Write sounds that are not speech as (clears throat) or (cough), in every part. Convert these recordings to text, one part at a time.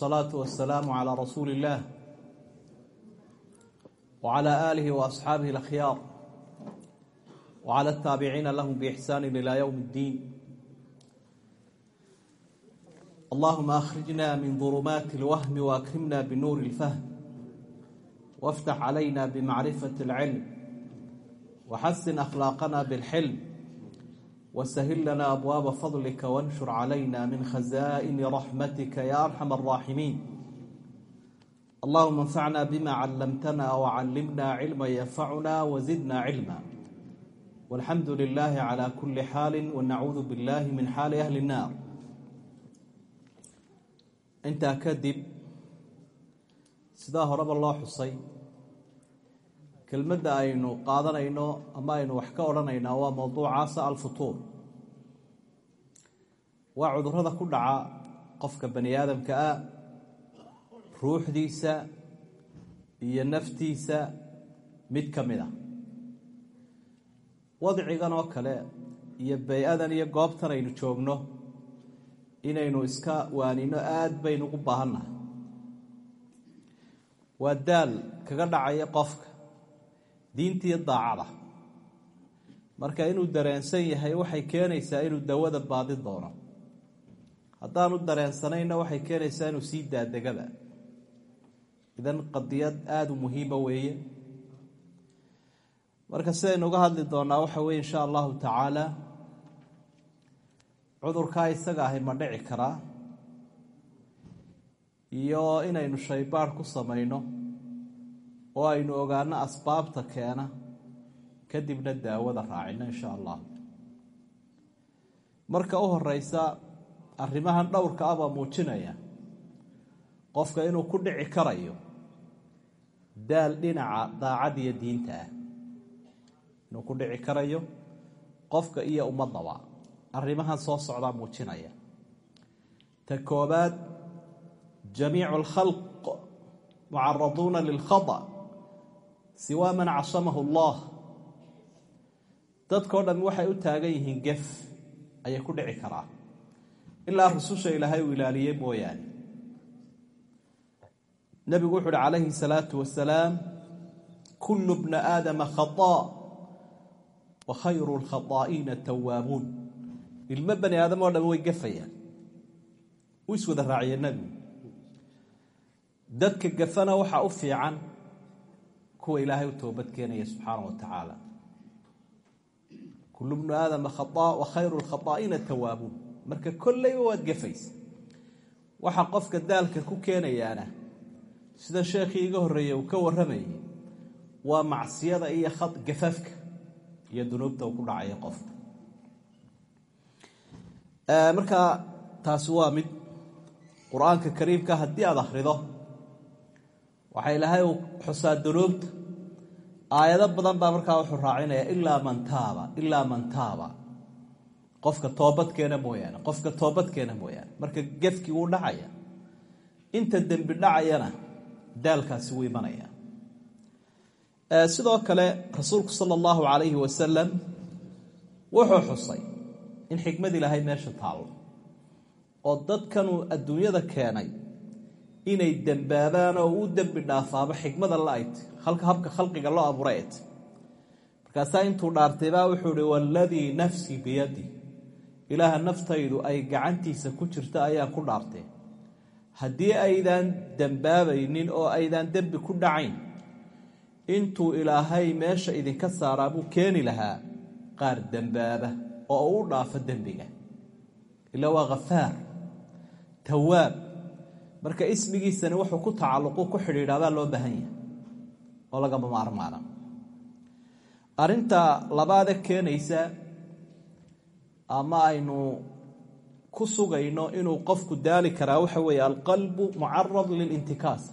والصلاة والسلام على رسول الله وعلى آله وأصحابه الأخيار وعلى التابعين لهم بإحسان إلى يوم الدين اللهم أخرجنا من ظلمات الوهم وأكرمنا بنور الفهم وافتح علينا بمعرفة العلم وحسن أخلاقنا بالحلم wsahil lana abwaaba fadlika wanshur calayna min khaza'ini raxmatika ya arxam araaximiin allahuma anfacna bima callamtana wacallimna cilma yanfacuna wazidna cilma walxamdu lilahi cala kuli xaali wanacuudu billahi min xaali ahli nnaar intaa kadib sidaa horeba loo xusay kelmadda aynu qaadanayno ama aynu wax ka odhanaynaa waa mowduucaasa alfutuur. Waa cudurrada ku dhaca qofka bani aadamka ah ruuxdiisa iyo naftiisa mid ka mid a wadcigan oo kale iyo bay-adan iyo goobtan aynu joogno inaynu iska waanino aada baynu ugu baahannahay. Waa daal kaga dhacaya qofka diintiiyo daacada. Marka inuu dareensan yahay waxay keenaysaa inuu dawada baadi doono. Haddaanu dareensanayna waxay keenaysaa inuu sii daadegaba. Idan qadiyad aada u muhiima weeye. Marka sidaynu uga hadli doonaa waxa weye insha allahu tacaala cudurkaa isaga ahi ma dhici karaa iyo inaynu shaybaadh ku samayno oo aynu ogaano asbaabta keena kadibna daawada raacino insha allah. Marka u horeysa arrimahan dhowrka ah baa muujinaya qofka inuu ku dhici karayo daal dhinaca daacad iyo diinta ah. Inuu ku dhici karayo qofka iyo ummadaba arrimahan soo socdaa muujinaya. Ta koobaad jamiicu alkhalq mucaraduuna lilkhata siwaa man casamahu allah dadkao dhan waxay u taagan yihiin gef ayay ku dhici karaa. Ilaa rususha ilaahay uu ilaaliyey mooyaane. Nebigu wuxu uhi calayhi salaatu wasalaam kullu bna aadama khataa wa khayru lkhataa'iina tawaabuun ilmo bani aadam oo dham way gafayaan uu iswada nebigu. Dadka gafana waxaa u fiican kuwa ilaahay u toobad keenaya subxaana wa tacaala. Kullu bnu aadama khaaa wa khayru lkhataa'iina tawaabuun. Marka kolleyba waad gafaysa waxa qofka daalka ku keenayaana sida sheekhii iga horreeyey uu ka warramayay waa macsiyada iyo gafafka iyo dunuubta uu ku dhacaya qofka. Marka taasi waa mid qur'aanka kariimka haddii aada akhrido waxaa ilaahay uu xusaa dunuubta. Aayado badan baa markaa wuxuu raacinaya ilaa man taaba ilaa man taaba. Qofka toobadkeena mooyaane qofka toobadkeena mooyaane. Marka gefkii wuu dhacaya. Inta dembi dhacayana daalkaasi wuu imanaya. Sidoo kale rasuulku sala allahu calayhi wasalam wuxuu xusay in xikmad ilaahay meesha taallo oo dadkanuu adduunyada keenay inay dembaabaan oo u dembi dhaafaaba xikmada la-ayt halka habka khalqiga loo abuuray ayt markaasaa intuu dhaartaybaa wuxuu ihi waaladii nafsii biyadi. Ilaaha naftaydu ay gacantiisa ku jirta ayaa ku dhaartay. Haddii aydaan dembaabaynin oo aydaan dembi ku dhacayn intuu ilaahay meesha idinka saaraa buu keeni lahaa qaar dembaaba oo u dhaafo dembiga ilaa waa khafaar tawaab marka ismigiisani wuxuu ku tacalluqu ku xidhiidhaabaa loo baahan yahay oo lagama maarmaana. Arrinta labaade keenaysa ama aynu ku sugayno inuu qofku daali karaa waxa weeye alqalbu mucarad lilintikaas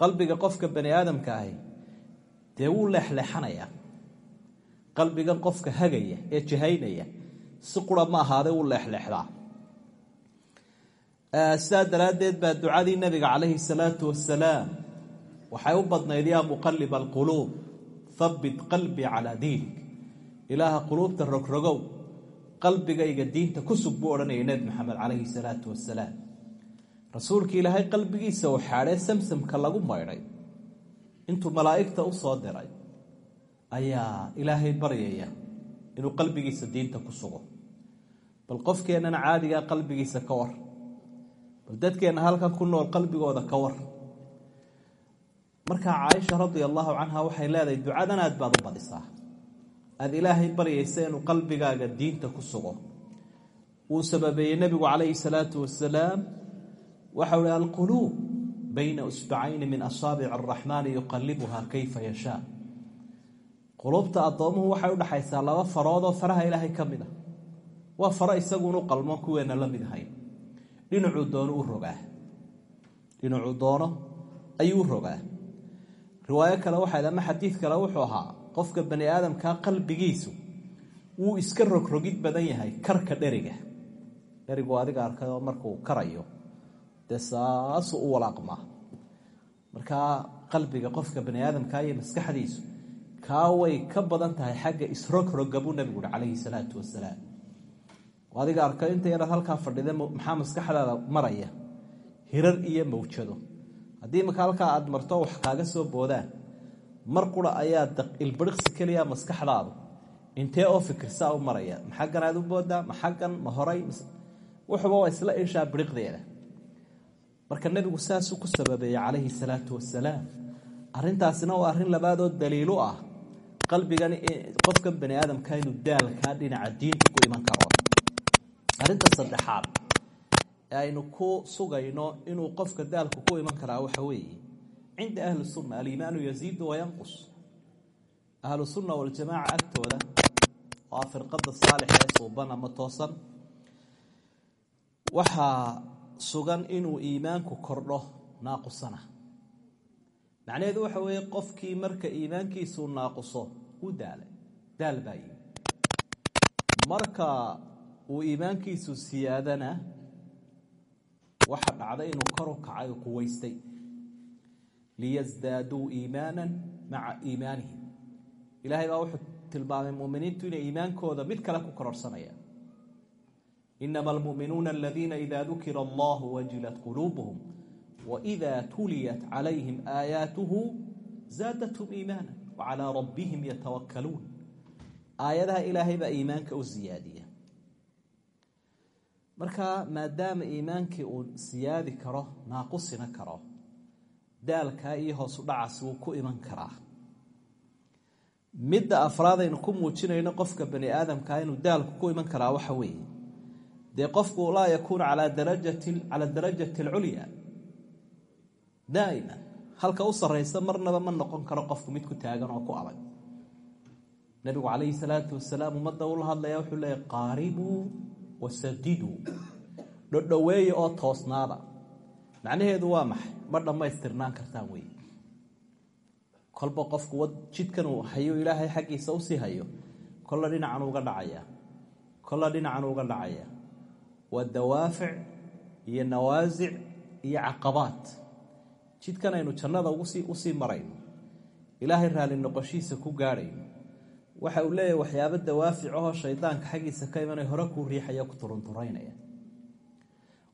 qalbiga qofka bani aadamka ahi dee wuu leexleexanayaa qalbigan qofka hagaya ee jihaynaya si qura ma ahaade wuu leexleexdaa sidaa daraaddeed baa ducadii nabiga calayhi salaatu wasalaam waxay u badnayd yaa muqaliba alquluub habbit qalbii calaa diinik. Ilaaha quluubta rogrogow qalbigayga diinta ku sug buu odhanaya nebi maxamed calayhi salaatu wasalaam rasuulka ilaahay qalbigiisa uu xaadhee samsamka lagu maydhay intuu malaa'igta u soo diray ayaa ilaahay baryaya inuu qalbigiisa diinta ku sugo. Bal qofkeennana caadigaa qalbigiisa ka war dadkeenna halkan ku nool qalbigooda ka war. Markaa caaisha radia allaahu waxay leedahay ducadan aad baad u badisaa. Aada ilaahay baryaysa inuu qalbigaaga diinta ku sugo. Wuu sababeeyey nebigu calayhi salaatu wasalaam waxau hi alquluub bayna usbacayni min asaabici araxmaani yuqalibuha kayfa yashaa. Quluubta addoomuhu waxay udhaxaysaa laba faroodoo faraha ilaahay ka mid a waa faro isaguunu qalmo kuweena la mid ahayn dhinacuu doono u rogaa. Dhinacuu doono ayuu u rogaa. Riwaayo kale waxayd ama xadiid kale wuxuu ahaa qofka bani aadamkaa qalbigiisu wuu iska rogrogid badan yahay karka dheriga. Dherigu adiga arkayoo markuu karayo dee saasuu u walaaqmaa. Markaa qalbiga qofka bani aadamkaa iyo maskaxdiisu kaa way ka badan tahay xagga isrogroga buu nabigu uhi calayhi salaatu wasalaam adiga arka inta yaraad halkaa fadhida maxaa maskaxdaada maraya? Hirar iyo mawjado. Haddii marka halkaa aad marto wax kaaga soo boodaan mar qura ayaa ilbiriqsi keliya maskaxdaadu. Intee oo fikirsaa u maraya? Ma xaggan aad u boodaa ma xaggan ma horay? Wuxuba waa isla ishaa biriqdeeda. Marka nebigu saasuu ku sababeeyey calayhi salaatu wasalaam arintaasina waa arrin labaadoo daliilu ah. Qalbigan qofkan bani aadamka inuu daalkaa dhinaca diinta ku iman karo arrinta saddexaad ee aynu ku sugayno inuu qofka daalku ku iman karaa waxa weeye cinda ahli sunna aliimaanu yaziidu wayanqus ahlu sunna waljamaaca agtooda waa firqada saalixa ee suuban ama toosan. Waxaa sugan inuu iimaanku kordho naaqusana. Macnaheedu waxa weeye qofkii marka iimaankiisuu naaquso uu daalay daal baa marka uu iimaankiisu siyaadana waxa dhacday inuu kor u kacay quwaystay liyasdaaduu iimaanan maca iimaanihim ilaahay baa wuxuu tilmaamay muminiintu inay iimaankooda mid kale ku kororsanayaan. Inama almuminuuna aladiina ida dukira allahu wajilat quluubuhum waida tuliyat calayhim aayaatuhu zaadathum iimaana wacalaa rabbihim yatawakkaluun. Aayadaha ilaahay baa iimaanka u siyaadiya marka maadaama iimaankii uu siyaadi karo naaqusina karo daalkaa iyo hoosu dhacaasi wuu ku iman karaa. Midda afraad aynu ku muujinayno qofka bani aadamkaa inuu daalku ku iman karaa waxa weeye. Dee qofku laa yakuunu calaa darajati alculya daa'iman halka u sarraysa marnaba ma noqon karo qofku mid ku taagan oo ku adag. Nabigu calayhi salaatu wasalaam ummadda ula hadlaya wuxuu leeyahy qaaribuu wasadiduu dhodhoweeye oo toosnaada macnaheedu waa maxay ma dhammaystirnaan kartaan wey. Kolba qofku jidkan uu hayo ilaahay xaggiisa u sii hayo kolla dhinacan uga dhacaya. Kolla dhinacan uga dhacaya. Waa dawaafic iyo nawaasic iyo caqabaad. Jidkan aynu jannada u sii marayno. Ilaahay raalli noqoshiisa ku gaadhayno waxa uu leeyahay waxyaabo dawaafic ahoo shaydaanka xaggiisa ka imanay hore kuu riixaya ku turunturaynaya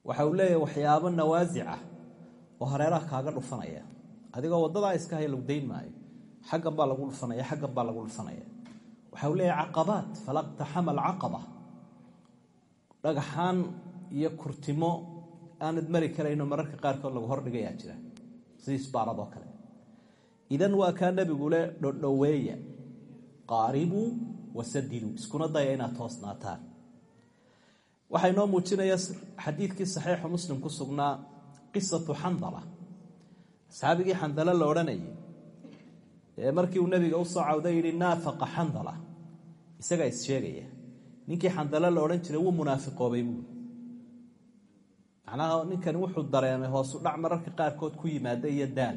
waxa uu leeyahay waxyaabo nawaasic ah oo hareeraha kaaga dhufanaya. Adigoo wadadaa iska haya lagu dayn maayo xaggan baa lagu dhufanaya xaggan baa lagu dhufanaya. Waxa uu leeyahay caqabaat falaqtaxama alcaqaba dhagaxaan iyo kurtimo aanad mari karayno mararka qaarkood lagu hordhigayaa jira. Sidii isbaaradoo kale. Idan waa kaa nebigu le dhodhoweeya qaaribuu wasadiduu iskuna daya inaad toosnaataan. Waxaa inoo muujinaya xadiidkii saxiixu muslim ku sugnaa qisatu xandala. Asxaabigii xandala la odhanayay ee markii uu nebiga u soo cawda yidhi naafaqa xandala. Isagaa issheegaya ninkii xandala la odhan jiray wuu munaafiqoobay buui macnaha ninkani wuxuu dareemay hoosu dhac mararka qaarkood ku yimaada iyo daal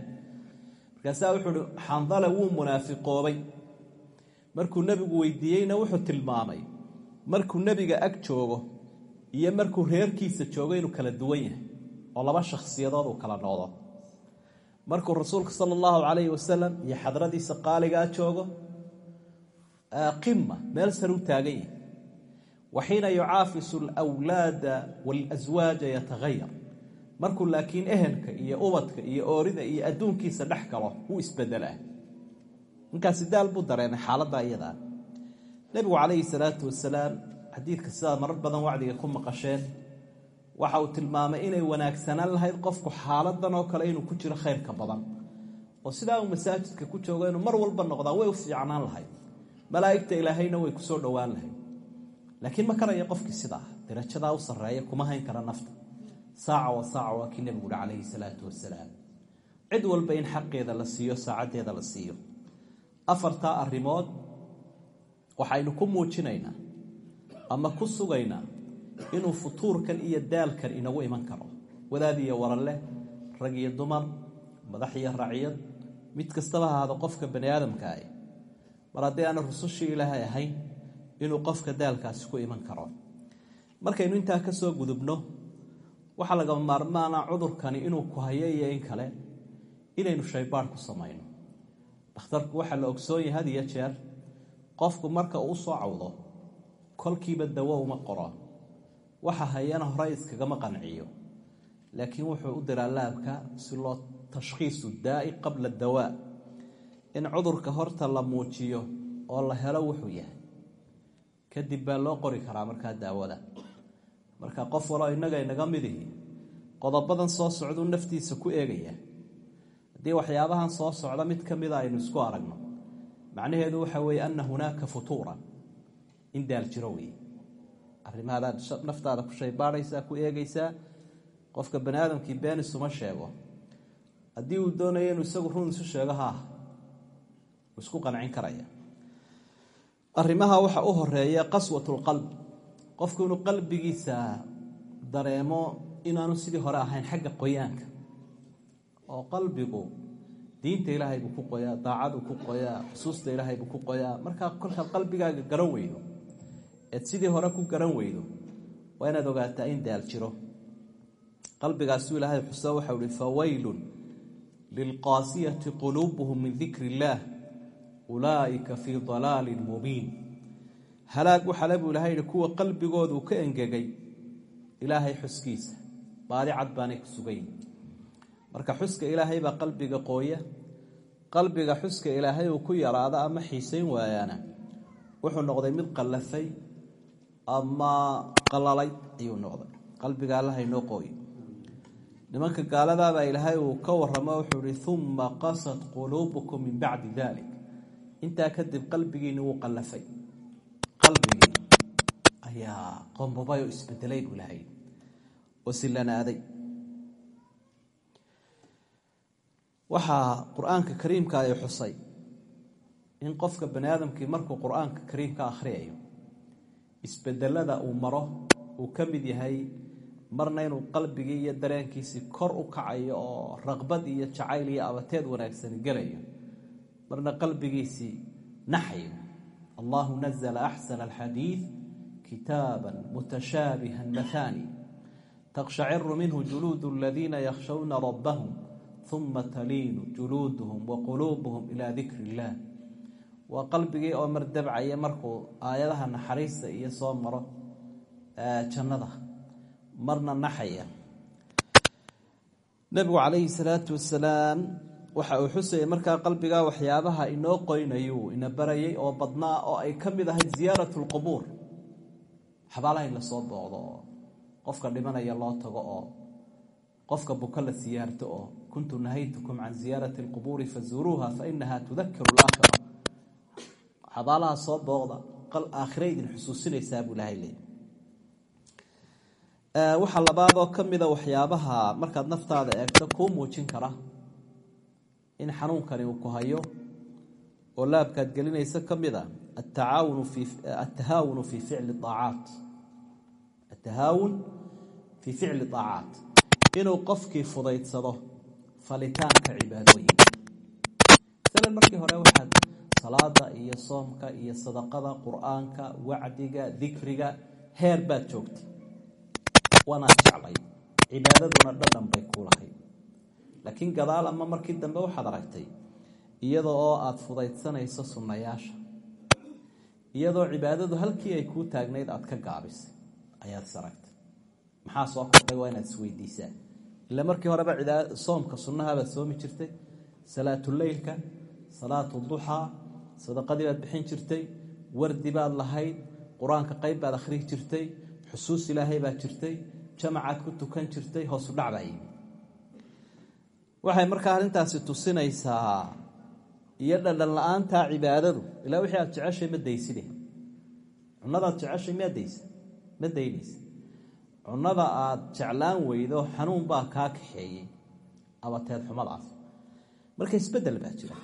markaasaa wuxuu hi xandala wuu munaafiqoobay markuu nebigu weydiiyeyna wuxuu tilmaamay markuu nebiga ag joogo iyo markuu reerkiisa joogo inuu kala duwan yahay oo laba shakhsiyadood uu kala noqdo. Markuu rasuulka sala allahu calayhi wasalam iyo xadradiisa qaaligaa joogo qima meel sare u taagan yahay wa xiina yucaafisu alwlaada waalaswaaja yatahayar markuu laakiin ehelka iyo ubadka iyo oorida iyo adduunkiisa dhex galo wuu isbedelaa ninkaasi daal buu dareemay xaaladda iyadaa nebigu calayhi salaatu wasalaam xadiidka sidaad marar badan wacdiga ku maqasheen waxa uu tilmaamay inay wanaagsanaan lahayd qofku xaaladan oo kale inuu ku jiro khayrka badan. Oo sidaa uu masaajidka ku joogo inuu mar walba noqdaa way u fiicnaan lahayd. Malaa'igta ilaahayna way ku soo dhowaan lahayd. Laakiin ma karaya qofkii sidaa darajadaa u sarreeya kuma hayn kara nafta. Saaca wa saaca waa kii nebigu uhi calayhi salaatu wasalaam. Cid walba in xaqeeda la siiyo saacaddeeda la siiyo afartaa arrimood waxaynu ku muujinaynaa ama ku sugaynaa inuu futuurkan iyo daalkan inagu iman karo. Wadaad iyo waranleh rag iyo dumar madax iyo raciyad mid kastaba ahaado qofka bani aadamka ah mar haddii aana rusushii ilaahay ahayn inuu qofka daalkaasi ku iman karo. Markaynu intaa ka soo gudubno waxaa lagama maarmaana cudurkani inuu ku hayo iyo in kale inaynu shaybaadh ku samayno dhakhtarku waxaa la ogsoon yahay had iyo jeer qofku marka uu soo cawdo kolkiiba dawo uma qoro. Waxa hayana hore iskagama qanciyo laakiin wuxuu u diraa laabka si loo tashkhiisu daa'i qabla dawaa in cudurka horta la muujiyo oo la helo wuxuu yahay. Kadib baa loo qori karaa markaa daawada. Marka qof waloo innaga inaga midihi qodobadan soo socduu naftiisa ku eegaya haddii waxyaabahan soo socda mid ka mida aynu isku aragno. Macnaheedu waxa weeye ana hunaaka futuuran. In daal jiro wey arrimahadaad naftaada ku shaybaadhaysaa ku eegaysaa. Qofka bani aadamkii been isuma sheego. Haddii uu doonayo inuu isagu run isu sheego haa wuu isku qancin karaya. Arrimaha waxa u horreeya qaswatulqalb qofku inuu qalbigiisa dareemo inaanu sidii hore ahayn xagga qoyaanka oo qalbigu diinta ilaahay buu ku qoyaa daacaduu ku qoyaa xusuusta ilaahay buu ku qoyaa. Markaa kolkaad qalbigaaga garan weydo eed sidii hore ku garan weydo waa inaad ogaataa in daal jiro. Qalbigaasuu ilaahay xuso waxau ihi fawaylun lilqaasiyati quluubuhum min dikri illaah ulaa'ika fii dalaalin mubiin. Halaag waxale buu ilahay yihi kuwa qalbigooduu ka engegay ilaahay xuskiisa baadi baanay ku sugayn marka xuska ilaahay baa qalbiga qooya. Qalbiga xuska ilaahay uu ku yaraado ama xiisayn waayaana wuxuu noqday mid qallafay ama qalalay ayuu noqday. Qalbiga allaha inoo qooyo nimanka gaaladaabaa ilaahay uu ka waramo wuxuu ihi uma qasat quluubukum min bacdi dalik intaa kadib qalbigiini wuu qallafay. Qalbigii ayaa qombobay oo isbedelay buu ilahay oo sillanaaday waxaa qur'aanka kariimka ay xusay in qofka bani aadamkii markuu qur'aanka kariimka akhriyayo isbedelada uu maro uu ka mid yahay marna inuu qalbigii iyo dareenkiisii kor u kacayo oo raqbad iyo jacayl iyo abateed wanaagsani gelayo marna qalbigiisii naxayo. Allahu nazla axsana alxadiid kitaaba mutashaabiha mathani taqshaciru minhu juluud aladiina yakhshawna rabbahum uma taliinu juluuduhum wa quluubuhum ilaa dikri illaah waa qalbigii oo mardabcaya markuu aayadaha naxariista iyo soo maro jannada marna naxaya. Nebigu calayhi salaatu wasalaam waxa uu xusayay markaa qalbigaa waxyaabaha inoo qoynayuu ina barayay oo badnaa oo ay ka mid ahayd ziyaaratu lqubuur xabaalaha in la soo booqdo oo qofka dhimanaya loo tago oo qofka buka la siyaarto oo kuntu nahaytukum can ziyaarati alqubuuri fazuuruuha fainaha tudakiru laakhira xabaalaha soo booqda aakhira idin xusuusinaysaa buu ilahay leey waxaa labaadoo ka mida waxyaabaha markaad naftaada eegto kuu muujin kara in xanuunkani uu ku hayo oo laabkaad gelinaysa ka mid a atahaawunu fii ficli aacaat atahaawun fii ficli aacaat inuu qofkii fudaydsado falitaanka cibaadooyinka. Masalan markii hore waxaad salaada iyo soomka iyo sadaqada qur'aanka wacdiga dikriga heer baad joogtay. Waanaad jeclay. Cibaadaduna dhadhan bay ku laakiin gadaal ama markii dambe waxaad aragtay iyadoo oo aada fudaydsanayso sunnayaasha iyadoo cibaadadu halkii ay kuu taagnayd aada ka gaabisay ayaad is maxaa soo kordhay? Waa inaad isweydiisaa ila markii horeba soomka sunnahabaad soomi jirtay salaatuleylka salaatu sadaqadii baad bixin jirtay wardi baad lahayd qur'aanka qayb baad akhrihi jirtay xusuus ilaahay baad jirtay jamacaad ku tukan jirtay hoosu dhac baa yimi. Waxay markaa arrintaasi tusinaysaa iyo dhadhan la'aantaa cibaadadu ilaa wixii aad jeceshay ma dayside cunadaad jeceshay miyaa daysa? Ma daynaysa cunada aad jeclaan weydo xanuun baa kaa kaxeeyey. Abateed xumadaas. Marka isbeddel baa jira.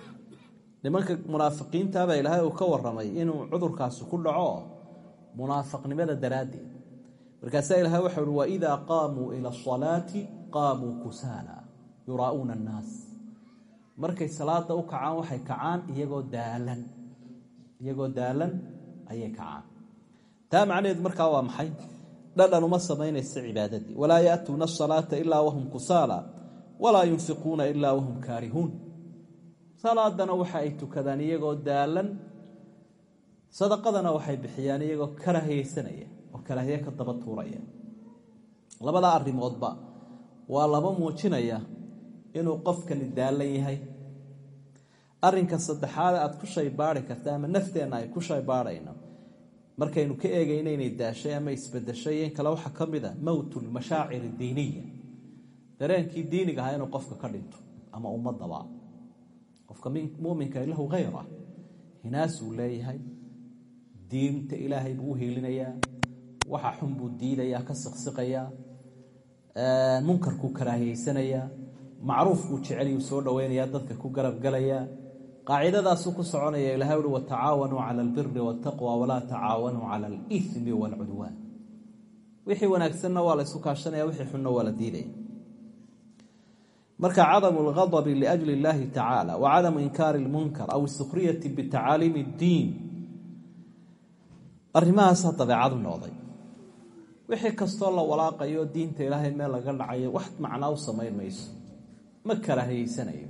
Nimanka munaafiqiintabaa ilaahay uu ka waramay inuu cudurkaasi ku dhaco munaafiqnimada daraaddeed. Markaasaa ilahay waxa uhi waidaa qaamuu ila asalaati qaamuu kusaala yuraa'uuna annaas. Markay salaada u kacaan waxay kacaan iyagoo daalan. Iyagoo daalan ayay kacaan. Taa macnaheedu markaa waa maxay dhadhan uma samaynaysa cibaadadii. Walaa yaatuuna asalaata ilaa wahum kusaala walaa yunfiquuna ilaa wahum kaarihuun. Salaadana waxa ay tukadaan iyagoo daalan sadaqadana waxay bixiyaan iyagoo karahayeysanaya oo karaahiye ka daba tuuraya. Labada arrimoodba waa laba muujinaya inuu qofkani daalan yahay. Arinka saddexaad aad ku shaybaari karta ama nafteenna ay ku shaybaarayno markaynu ka eegayno inay daashay ama isbedeshay in kale waxaa ka mid a mowtu lmashaacir diiniya. Dareenkii diiniga ahaa inuu qofka ka dhinto ama ummadaba qofka muminka lahu hayra hinaasuu leeyahay diinta ilaahay buu u hiilinayaa waxa xun buu diidayaa ka siqsiqayaa munkarkuu karaahiyeysanayaa macruufkuu jecelyuu soo dhoweynayaa dadka ku garabgalayaa qaacidadaasuu ku soconaya ilahay uhi watacaawanuu cala albiri waataqwa walaa tacaawanuu cala alimi waalcudwaan wixii wanaagsanna waa la ysu kaashanaya wixii xunna waa la diidaya. Marka cadamu lghadabi liajli اllahi tacaala wa cadamu inkaari lmunkar aw sukriyati bitacaaliimi اddiin arrimahaasa dabeecadu noqday. Wixii kastoo la walaaqayo diinta ilaahay meel laga dhacayo wax macnaa u samayn mayso. Ma karahiyeysanayo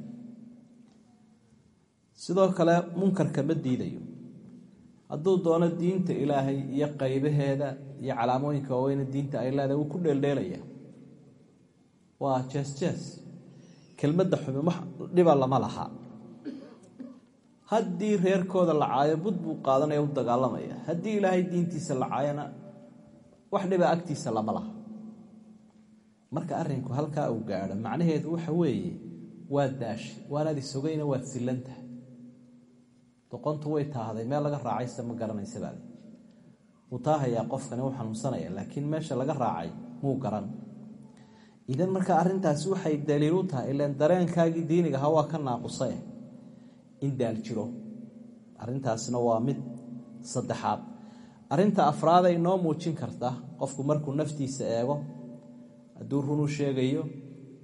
sidoo kale munkarka ma diidayo. Hadduu doono diinta ilaahay iyo qaybaheeda iyo calaamooyinka waaweyne diinta ay leedahay wuu ku dheeldheelaya waa jees jees kelmadda xumi wax dhiba lama laha. Haddii reerkooda la caayo bud buu qaadanaya u dagaalamaya. Haddii ilaahay diintiisa la caayona wax dhiba agtiisa lama laha. Marka arrinku halkaa uu gaadho macnaheedu waxa weeye waad daashay waanaad isogayna waad sillantahay doqontu way taahday meel laga raacayse ma garanaysa baade wuu taahayaa qofkani u xanuunsanaya laakiin meesha laga raacay muu garan. Idan marka arrintaasi waxay daliil u tahay ilan dareenkaagii diiniga ahaa waa ka naaqusae in daal jiro. Arrintaasina waa mid saddexaad. Arrinta afraad ay noo muujin karta qofku markuu naftiisa eego hadduu runu sheegayo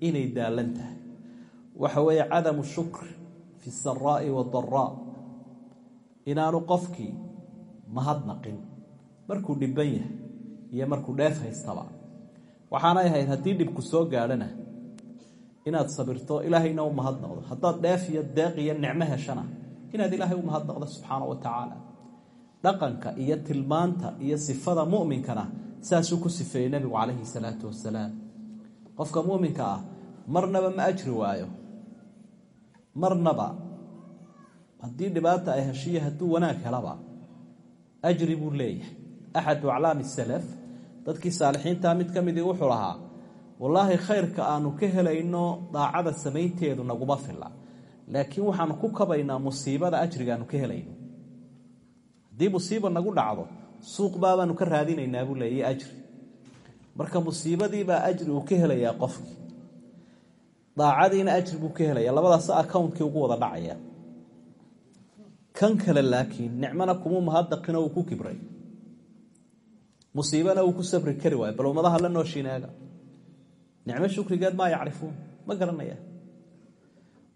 inay daalan waxa weeye cadamu shukr fi saraa'i wadaraa inaanu qofkii mahadnaqin markuu dhibban yahay iyo markuu dheef haystaba. Waxaanay ahayd haddii dhibku soo gaadhana inaad sabirto ilaahayna u mahadnaqdo haddaad dheef iyo deeq iyo nicmo heshana inaad ilaahay u mahadnaqdo subxaana wa tacaala. Dhaqanka iyo tilmaanta iyo sifada mu'minkana saasuu ku sifeeyey nebigu calayhi salaatu wasalaam qofka mu'minka ah marnaba ma ajri waayo. Marnaba haddii dhibaata ay heshiyo hadduu wanaag helaba ajri buu leeyahay. Axadu aclaami salaf dadkii saalixiinta mid ka midii wuxuu lahaa wallaahi khayrka aanu ka helayno daacada samaynteedu naguma filla. Laakiin waxaanu ku kabaynaa musiibada ajrigaanu ka helayno. Haddii musiiba nagu dhacdo suuq baabaanu ka raadinaynaa buu leeyay ajri. Marka musiibadiibaa ajri uu ka helayaa qofkii. Daacadiina ajri buu ka helaya labadaas accountkii ugu wada dhacaya kan kale laakiin nicmona kumuu mahadaqino uu ku kibray. Musiibana uu ku sabri kari waayo bal la nooshinaaga nicmo shukrigeed maa yacrifuun ma garanaya.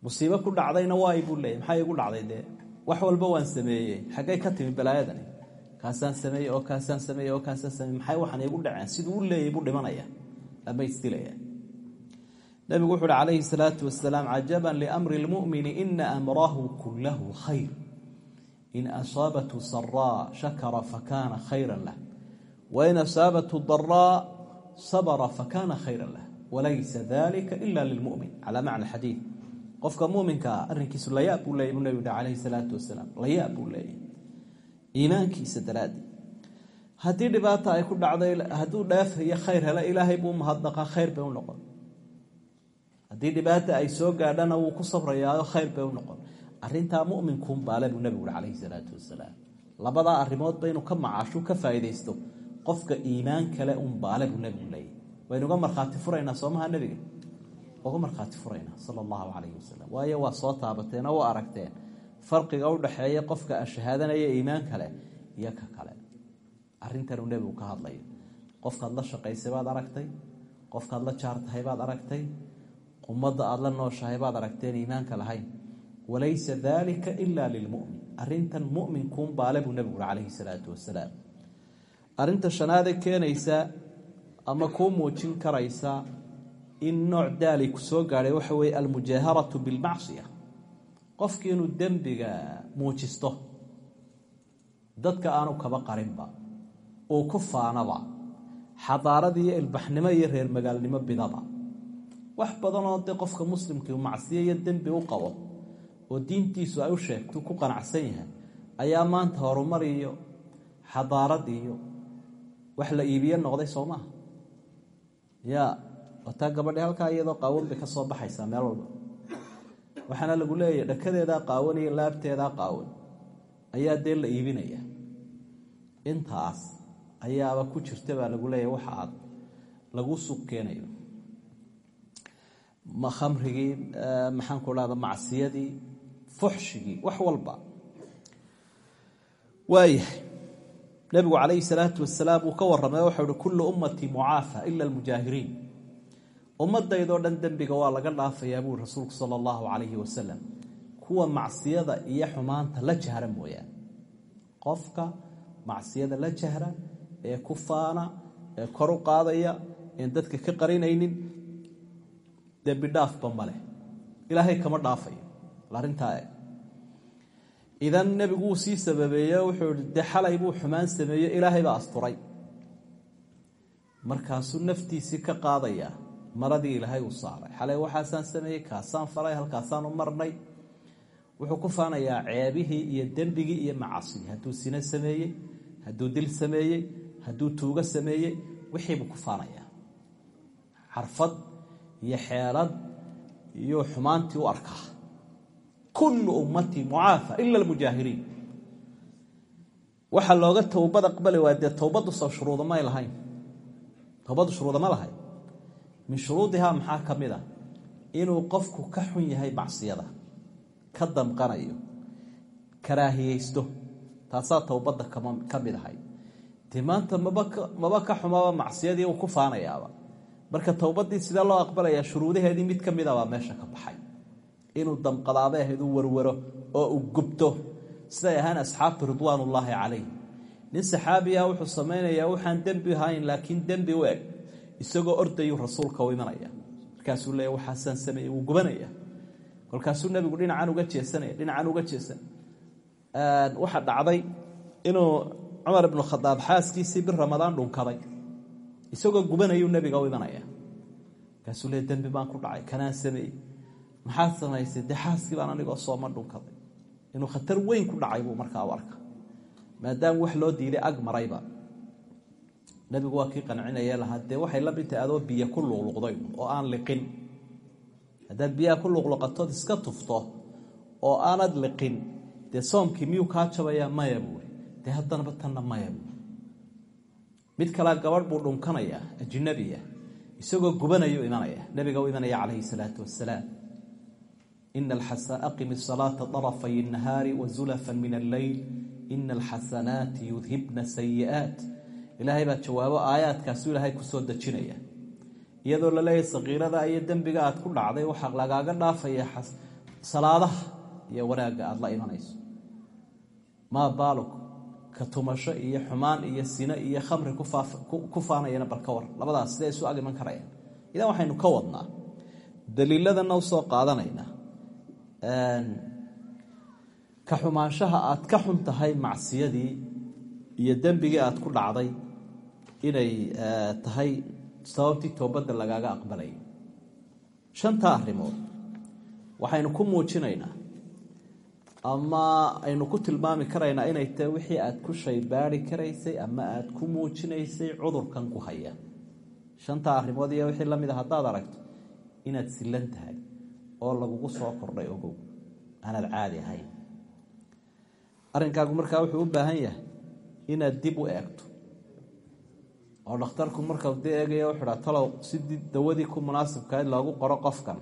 Musiibo ku dhacdayna waay buu leeyay maxaa igu dhacday dee? Wax walba waan sameeyey xaggay ka timi balaayadani. Kaasaan sameeyey oo kaasaan sameeyey oo kaasaan sameeyey maxay waxaan igu dhaceen? Siduu u leeyay buu dhimanaya ama isdilaya nabigu wuxu calayhi salaatu wasalaam cajaban liamri lmu'mini ina amrahu kullahu khayr in asaabathu saraa shakara fakana khayra lah wain asaabathu daraa sabra fakana khayra lah walaysa dalika ila lilmumin calaa macna xadiid qofka muminkaa arrinkiisu layaab buu leeyay buu nebigu yhi calayhi salaatu wasalaam layaab buu leeyahy iimaankiisa daraadii haddii dhibaata ay ku dhacday hadduu dheef iyo khayr helo ilaahay buu mahadnaqaa khayr bay u noqon haddii dhibaata ay soo gaadhana wuu ku sabrayaayo khayr bay u noqon arintaa muminkuun baale buu nebigu uhi calayhi salaatu wasalaam. Labadaa arrimoodba inuu ka macaashu ka faa'iidaysto qofka iimaan kale un baale buu nebigu leeyahy waynuga markhaati furaynaa soomaha nebiga uga markhaati furaynaa sala allahu calayhi wasalam. Waayo waa soo taabateen oo waa aragteen. Farqiga u dhaxeeya qofka shahaadanaya iimaan kale iyo ka kale. Arrintanuu nebigu ka hadlayo. Qofkaad la shaqaysay baad aragtay? Qofkaad la jaar baad aragtay? Ummadda aada la nooshahay baad aragteen iimaanka lahayn walaysa dalika ila lilmumin. Arintan muminkuun baale buu nebigu uri calayhi salaatu wasalaam arinta shanaade keenaysa ama kuu muujin karaysa in nooc daali ku soo gaadhay waxa weeye almujaaharatu bilmacsiya. Inuu dembiga muujisto dadka aanu kaba qarinba uu ku faanaba xadaarad iyo ilbaxnimo iyo reer magaalnimo bidaba. Wax badanoo dee qofka muslimkii macsiyo iyo dembi u qabo oo diintiisu ay u sheegto ku qanacsan yahay ayaa maanta horumar iyo xadaarad iyo wax la iibiye noqday soo maaha ya wataa gabadhi halkaa iyadoo qaawan bay ka soo baxaysaa meel walba. Waxaana lagu leeyahy dhakadeedaa qaawan iyo laabteedaa qaawan ayaa dee la iibinaya. Intaas ayaaba ku jirta baa lagu leeyahy waxa aad lagu suuq keenayo. Khamrigii maxaan ku dhahda macsiyadii fuxshigii wax walba. Waayahay nebigu calayhi salaatu wasalaam ka warramay waxau kullu ummatii mucaafa ila almujaahiriin. Ummadaydoo dhan dembiga waa laga dhaafayaa buui rasuulku sala allahu calayhi wasalam kuwa macsiyada iyo xumaanta la jahra mooyaane. Qofka macsiyada la jahra ee ku faana ee kor u qaadaya een dadka ka qarinaynin dembi dhaafba maleh ilaahay kama dhaafayo arrintaa eg idan nebigu wuu sii wuxuu ihi dee xalay buu xumaan sameeye ilaahay baa asturay. Markaasuu naftiisii ka qaadayaa maradii ilaahay uu saaray. Xalay waxaasaan sameeyey kaasaan falay halkaasaan u marnay. Wuxuu ku faanayaa ceebihii iyo dembigii iyo macasidii hadduu sino sameeyey hadduu dil sameeyey hadduu tuugo sameeyey wixiibuu ku faanayaa. Xarfad iyo xeelad iyo xumaantii u arkaa kullu ummatii mucaafa ila almujaahiriin waxaa looga towbad aqbali waaya dee towbaddu soo shuruudamay lahayn. Towbaddu shuruudama lahayn. Min shuruudihaa maxaa ka mid a inuu qofku ka xun yahay macsiyada ka damqanayo karaahiyeysto. Taasaa towbadda ka mid ahay. Dee maanta maba ka xumaba macsiyadii uu ku faanayaaba. Marka towbadii sidee loo aqbalayaa shuruudaheedii mid ka mida baa meesha ka baxay inuu damqadaabay ahayd u warwaro oo uu gubto. Siday ahaan asxaabtu ridwaanullaahi calayh nin saxaabiya wuxuu samaynayaa waxaan dembi ahayn laakiin dembi u isagoo ordayuu rasuulka u imanaya. Markaasuu leeya waxaasaan sameeyey wuu gubanaya. Kolkaasuu nebigu dhinacan uga jeesanaya dhinacan uga jeesan. Waxaa dhacday inuu cumar ibnu khadaab xaaskiisii bir ramadaan dhunkaday. Isagoo gubanayuu nebiga u imanaya. Markaasuu le dembi baan ku dhacay kanaan sameeyey maxaad samaysay dee xaaskii baan anigoo sooma dhunkaday inuu khatar weyn ku dhacay buu markaa u maadaama wax loo diiday ag marayba. Nebigu waa kii qancinaya lahaa. Dee waxay la mid tahay adoo biyo ku luqluqday oo aan liqin. Haddaad biyaha ku luqluqatood iska tufto oo aanad liqin dee soomkii miyuu kaa jabayaa? Maya buuri dee haddanaba tanna maya buuri mid kalea gabadh buu dhunkanayaa ajnabiya isagoo gubanayuu imanaya. Nebiga u imanaya calayhi salaatu wasalaam ina aqim asalaata darafay nahaari wazulafan min alleyl ina alxasanaati yudhibna sayi'aat ilaahay baa jawaabo aayaadkaasu ilaahay ku soo dejinaya iyadoo la leeyahay sakiirada iyo dembiga aad ku dhacday waxaa lagaaga dhaafaya salaadaha iyo wanaagga aada la imanayso maa baalug ka tumasho iyo xumaan iyo sino iyo khamri ku faanayana bal ka war labadaas siday isu ag iman karayaan idan waxaynu ka wadnaa daliiladana u soo qaadanaynaa ka xumaanshaha aad ka xun tahay macsiyadii iyo dembigii aad ku dhacday inay tahay sababtii toobadda lagaaga aqbalay. Shanta arrimood waxaynu ku muujinaynaa ama aynu ku tilmaami karaynaa inay tahay wixii aad ku shaybaari karaysay ama aad ku muujinaysay cudurkan ku haya. Shanta arrimood iyo wixii la mid a haddaad aragto inaad silan tahay oo lagugu soo kordhay ogow. Aanaad caadi ahayn. Arrinkaagu markaa wuxuu u baahan yahay inaad dib u eegto. Oo dhakhtarku markau di eegaya wuxuuha talow sidii dawadii ku munaasibkahayd loogu qoro qofkan.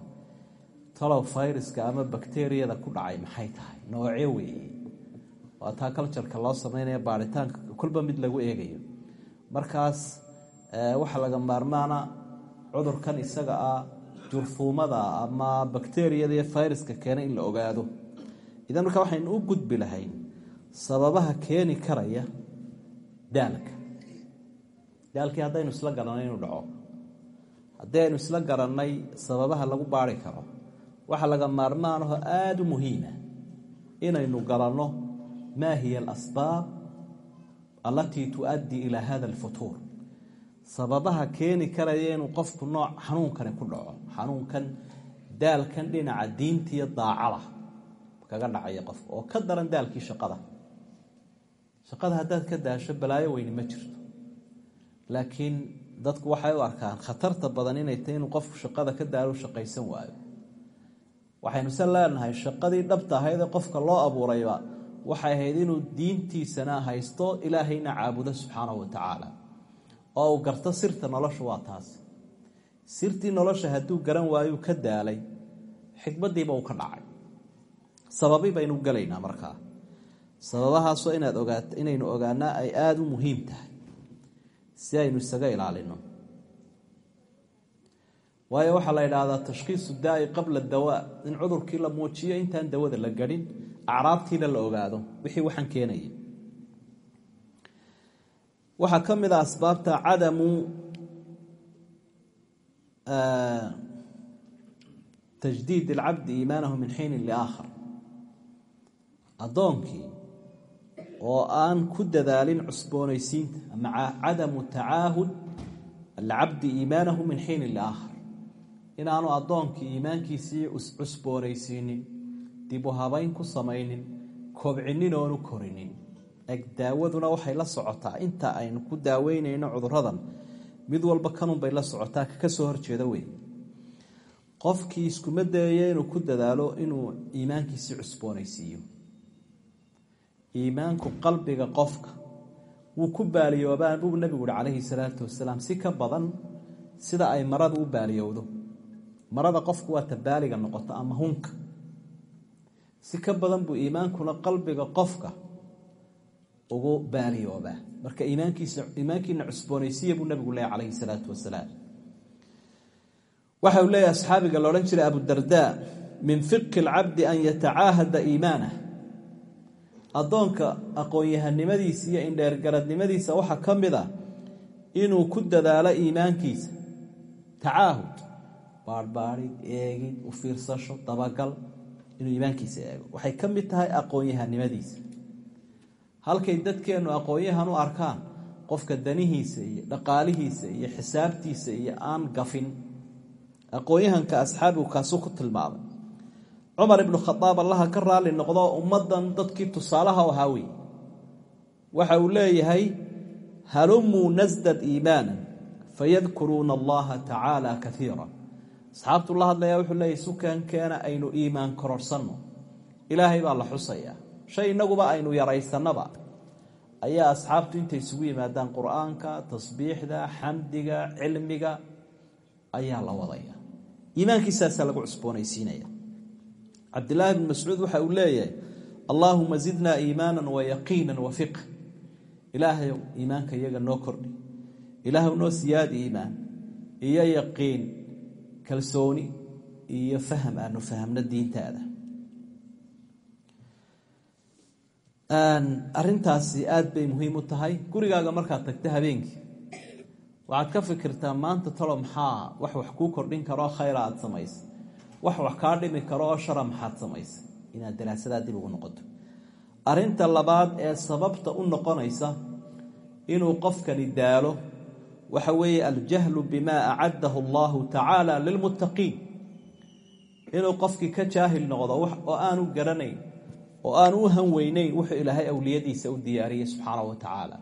Talow fayraska ama bakteriyada ku dhacay maxay tahay? Noocee weeye waa taa cultureka loo sameynaya baaritaanka kolba mid lagu eegayo. Markaas waxaa laga maarmaana cudurkan isaga ah jurfuumada ama bakteriyada iyo fayraska keenay in la ogaado. Idan markaa waxaynu u gudbi lahayn sababaha keeni karaya daalka. Daalkii haddaynu isla garannay inuu dhaco. Haddii aynu isla garannay sababaha lagu baari karo waxaa laga maarmaanaho aada u muhiima inaynu garanno maa hiya alasbaab allatii tuؤaddii ilaa hada alfutuur sababaha keeni karaya inuu qofku nooc xanuunkani ku dhaco. Xanuunkan daalkan dhinaca diintiiyo daacada kaga dhacaya qofka oo ka daran daalkii shaqada. Shaqada haddaad ka daasho balaayo weyni ma jirto. Laakiin dadku waxay u arkaan khatarta badan inay tahay inuu qofku shaqada ka daalo shaqaysan waayo. Waxaynu se leenahay shaqadii dhabta ahaydee qofka loo abuurayba waxay ahayd inuu diintiisana haysto ilaahayna caabudo subxaanahu wa tacaala oo uu garto sirta nolosha waa taas. Sirtii nolosha hadduu garan waayuu ka daalay xikmaddiiba uu ka dhacay. Sababi baynu gelaynaa markaa. Sababahaasoo inaad ogaat inaynu ogaanaa ay aada u muhiim tahay si aynu isaga ilaalino. Waayo waxaa la yidhaahdaa tashkhiisu daai qabla dawaa in cudurkii la muujiyo intaan dawada la garin acraabtiina la ogaado wixii waxaan keenaya waxaa ka mid a asbaabta cadamu tajdiid alcabdi iimaanahu min xiinin liaakhar. Addoonkii oo aan ku dadaalin cusboonaysiinta ama cadamu tacaahud alcabdi iimaanahu min xiinin liaakhar. Inaanu addoonkii iimaankiisii cusboonaysiinin dib u habayn ku samaynin kobcinin oonu korinin eg daawaduna waxay la socotaa. Inta aynu ku daaweynayno cuduradan mid walba kanunbay la socotaa ka soo horjeeda wey qofkii iskuma dayayo inuu ku dadaalo inuu iimaankiisii cusboonaysiiyo. Iimaanku qalbiga qofka wuu ku baaliyoobaan buu nabigu uhi calayhi salaatu wasalaam si ka badan sida ay maradu u baaliyowdo. Marada qofku waa ta baaliga noqoto ama hunka. Si ka badan buu iimaankuna qalbiga qofka ugu baaliyoobaa marka iimaankiina cusboonaysiya buu nabigu leeyahy calayhi salaatu wasalaam. Waxa uu leeyahy asxaabiga la odhan jiray abudardaa min fiqi alcabdi an yatacaahada iimaanah addoonka aqoon-yahanimadiisa iyo indheergaradnimadiisa waxaa ka mid a inuu ku dadaalo iimaankiisa. Tacaahud baarhbaadhid eegid u fiirsasho dabagal inuu iimaankiisa eego. Waxay ka mid tahay aqoon-yahanimadiisa halkay dadkeennu aqoon-yahan u arkaan qofka danihiisa iyo dhaqaalihiisa iyo xisaabtiisa iyo aan gafin. Aqoon-yahanka asxaabigu ku tilmaamay. Cumar ibnu khadaab allaha ka raali noqdo ummaddan dadkii tusaalaha ahaa wey waxa uu leeyahay halumuu nasdad iimaanan fayadkuruuna allaha tacaala kaiira asxaabtu la hadlaya wuxuu leeyahy sukaankeena aynu iimaan kororsanno. Ilaahay baa la xusayaa shay innaguba aynu yaraysanaba. Ayaa asxaabtu intay isugu yimaadaan qur'aanka tasbiixda xamdiga cilmiga ayaa la wadaya. Iimaankiisaasaa lagu cusboonaysiinaya. Cabdilaahi bn mascuud waxa uu leeyahay allaahuma zidnaa iimaana wayaqiina wafiq ilaahayow iimaanka iyaga noo kordhi. Ilaahw noo siyaadi iimaan iyo yaqiin kalsooni iyo faham aanu fahamno diintaada arintaasi aada bay muhiim u tahay. Gurigaaga markaad tagta habeenkii. Waxaad ka fikirtaa maanta talo maxaa? Wax wax kuu kordhin karoo khayra aada samaysay wax wax kaa dhimi karo oo shara maxaad samaysay inaad daraasadaa dib ugu noqoto. Arinta labaad ee sababta u noqonaysa inuu qofkani daalo waxa weeye aljahlu bimaa acaddahu allahu tacaala lilmuttaqiin. Inuu qofkii ka jaahil noqdo oo aanu garanayn oo aanu u hanweynayn wuxuu ilaahay awliyadiisa u diyaariyey subxaana wa tacaala.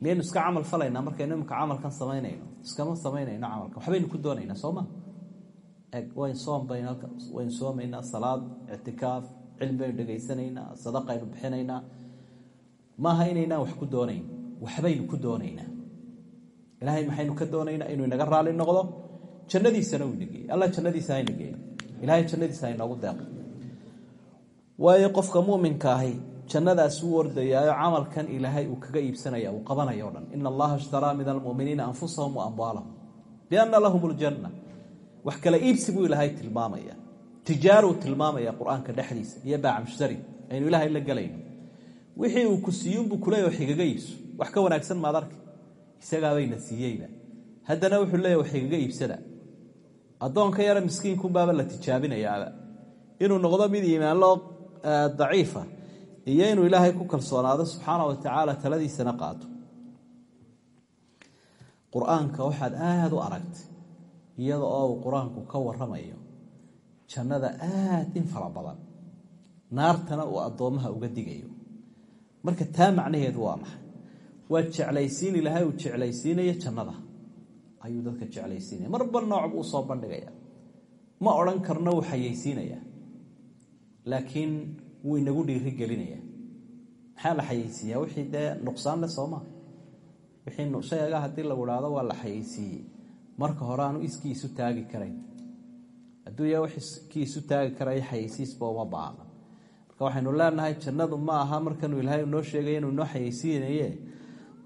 Miyaynu iska camal falaynaa markaynu imika camalkan samaynayno? Iskama samaynayno camalkan? Waxbaynu ku doonaynaa sooma eg wayn soom baynu waynu soomaynaa salaad ictikaaf cilmi baynu dhegaysanaynaa sadaqaynu bixinaynaa. Maaha inaynaan wax ku doonayn. Waxbaynu ku doonaynaa. Ilaahay maxaynu ka doonaynaa inuu inaga raali noqdo? Jannadiisana uu inageeyo alla jannadiisa ha inageeyo ilahay jannadiisa ha inoogu waayo qofka muminka ahi jannadaas u ordayaayo camalkan ilaahay uu kaga iibsanaya uu qabanayo o dhan. Ina allaha ishtaraa min almuminiina anfusahum wa amwaalahum biana lahum ljanna wax kala iibsi buu ilaahay tilmaamaya. Tijaaruu tilmaamaya qur'aanka dhexdiisa iyo baacmushtari aynu ilaahay la gelayno wixii uu ku siiyunbuu kuleeya wax igaga iibso. Wax ka wanaagsan maad arki. Isagaabayna siiyeyba haddana wuxuu leeya wax igaga iibsada. Addoonka yara miskiinkunbaaba la tijaabinayaaba. Inuu noqdo mid iimaanloo daciifa iyo inuu ilaahay ku kalsoonaado subxaana wa tacaala taladiisana qaato. Qur'aanka waxaad aada u aragtay iyada oo uu qur'aanku ka waramayo jannada aada in fara badan naartana uu addoomaha uga digayo. Marka taa macnaheedu waa maxay? Waa jeclaysiin ilaahay uu jeclaysiinayo jannada. Ayuu dadka jeclaysiinaya. Marba nooc buu u soo bandhigaya. Ma odhan karno wuu xayeysiinaya laakiin wuu inagu dhiiri gelinaya maxaa la xayeysiiyaa? Wixii dee nuqsaan le soo maa wixii shayga haddii lagu idhaahdo waa la xayeysiiyey. Marka hore aanu iskii isu taagi karayn. Hadduu ya wix kii isu taagi karaya xayeysiisba uma baahna marka waxaynu leenahay jannadu ma aha markanuu ilaahay noo sheegay inuu inoo xayeysiinaye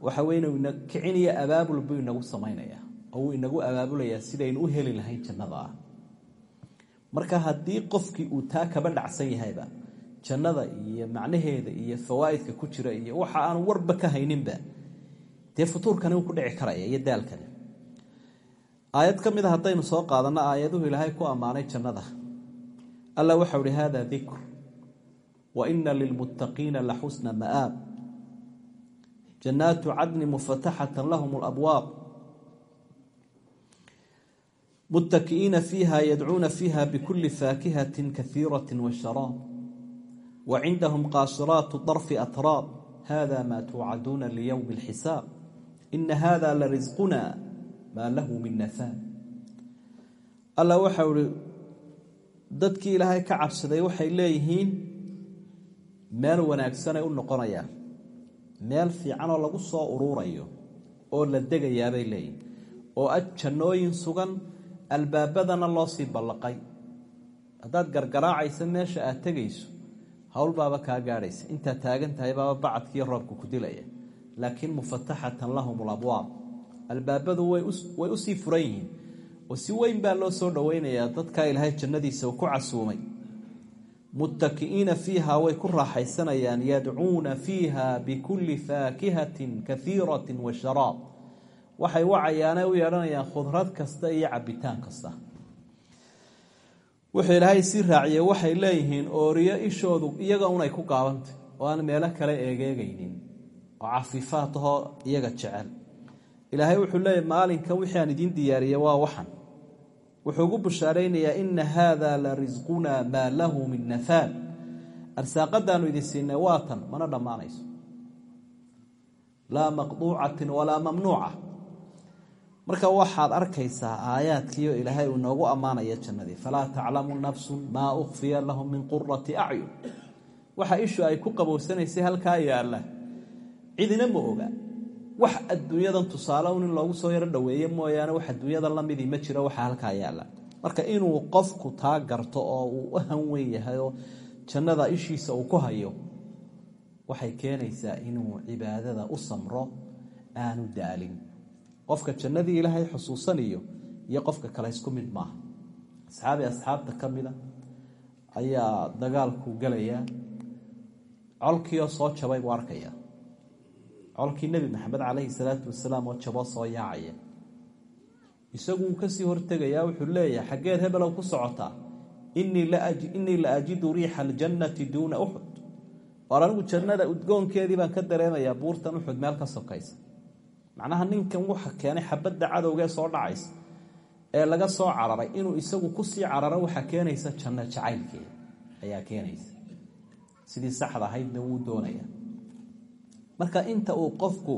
waxa wey inuu ina kicinayo abaabul buu inagu samaynaya oo wuu inagu abaabulayaa sidaynu u heli lahayn jannada. ah marka haddii qofkii uu taa kaba dhacsan yahayba jannada iyo macnaheeda iyo fawaaidka ku jira iyo waxa aanu warba ka hayninba dee futuurkani uu ku dhici karaya iyo daalkani. Aayad ka mid a haddaynu soo qaadanno aayaduhu ilaahay ku ammaanay jannada. Alla waxau ihi hada dikr wa ina lilmuttaqiina la xusna ma'aab. Jannaatu cadni mufataxata lahum alabwaab yadcuuna fiiha bikuli faakihati kaiirati washaraab wa cindahum qaasiraatu darfi atraab hada ma tuucaduuna liyowmi alxisaab ina hada la risquna maa lahu min nafaad alla waxau ihi dadkii ilaahay ka cabsaday waxay leeyihiin meel wanaagsanay u noqonayaan meel fiicanoo lagu soo uruurayo oo la degayaabay leeyihiin oo ad jannooyin sugan albaabadana loo sii ballaqay. Haddaad gargaraacaysa meesha aad tegayso howl baaba kaa gaadhaysa. Intaad taagan tahay baaba bacadkiiyo roobka ku dilaya. Laakiin mufataxatan lahum labwaab albaabadu way u sii furan yihiin. Oo si weyn baa loo soo dhoweynayaa dadkaa ilaahay jannadiisa uu ku casuumay. Muttaki'iina fiiha way ku raaxaysanayaan. Yadcuuna fiiha bikulli faakihatin kaiiratin wa sharaab waxay wacayaane u yeedhanayaan khudrad kasta iyo cabitaan kasta. Wuxuu ilaahay sii raaciyey waxay leeyihiin ooriyo ishoodu iyaga unay ku gaabantay oo aan meelo kale eegeegaynin oo cafiifaad ahoo iyaga jecel. Ilaahay wuxuu leeyahy maalinkan wixii aan idiin diyaariyey waa waxan. Wuxuu ugu bushaaraynayaa ina haada la risqunaa maa lahu min nafaad arsaaqadaanu idin siinay waa tan mana dhammaanayso. Laa maqduucatin walaa mamnuuca marka waxaad arkaysaa aayaadkiioo ilaahay uu inoogu ammaanaya jannadii. Falaa taclamu nafsun maa ukhfiya lahum min qurati acyun waxa ishu ay ku qabowsanaysay halkaa yaalla. Cidina ma oga. Wax adduunyadan tusaale un in loogu soo yaro dhoweeye mooyaane wax adduunyadan la midii ma jiro waxa halkaa yaalla. Marka inuu qofku taa garto oo uu u hanweyn yahay oo jannada ishiisa uu ku hayo waxay keenaysaa inuu cibaadada u samro aanu daalin qofka jannadii ilaahay xusuusaniyo iyo qofka kale isku mid maaha. Asxaabi asxaabta ka mida ayaa dagaalku gelayaa colkiioo soo jabay buu arkaya. Colkii nebi maxamed calayhi salaatu wasalaam oo jabo soo yaacaya. Isagu ka sii hortegayaa wuxuu leeyahay xaggeed hebelow ku socotaa innii la ajidu riixa aljannati duuna uxud waar anigu jannada udgoonkeedii baan ka dareemayaa buurtan uxud meel ka sokaysa macnaha ninkan waxa keenay xabadda cadowgee soo dhacaysa ee laga soo cararay inuu isagu ku sii cararo waxaa keenaysa janno jacaylkeeda ayaa keenaysa. Sidii saxda ahaydna wuu doonaya. Marka inta uu qofku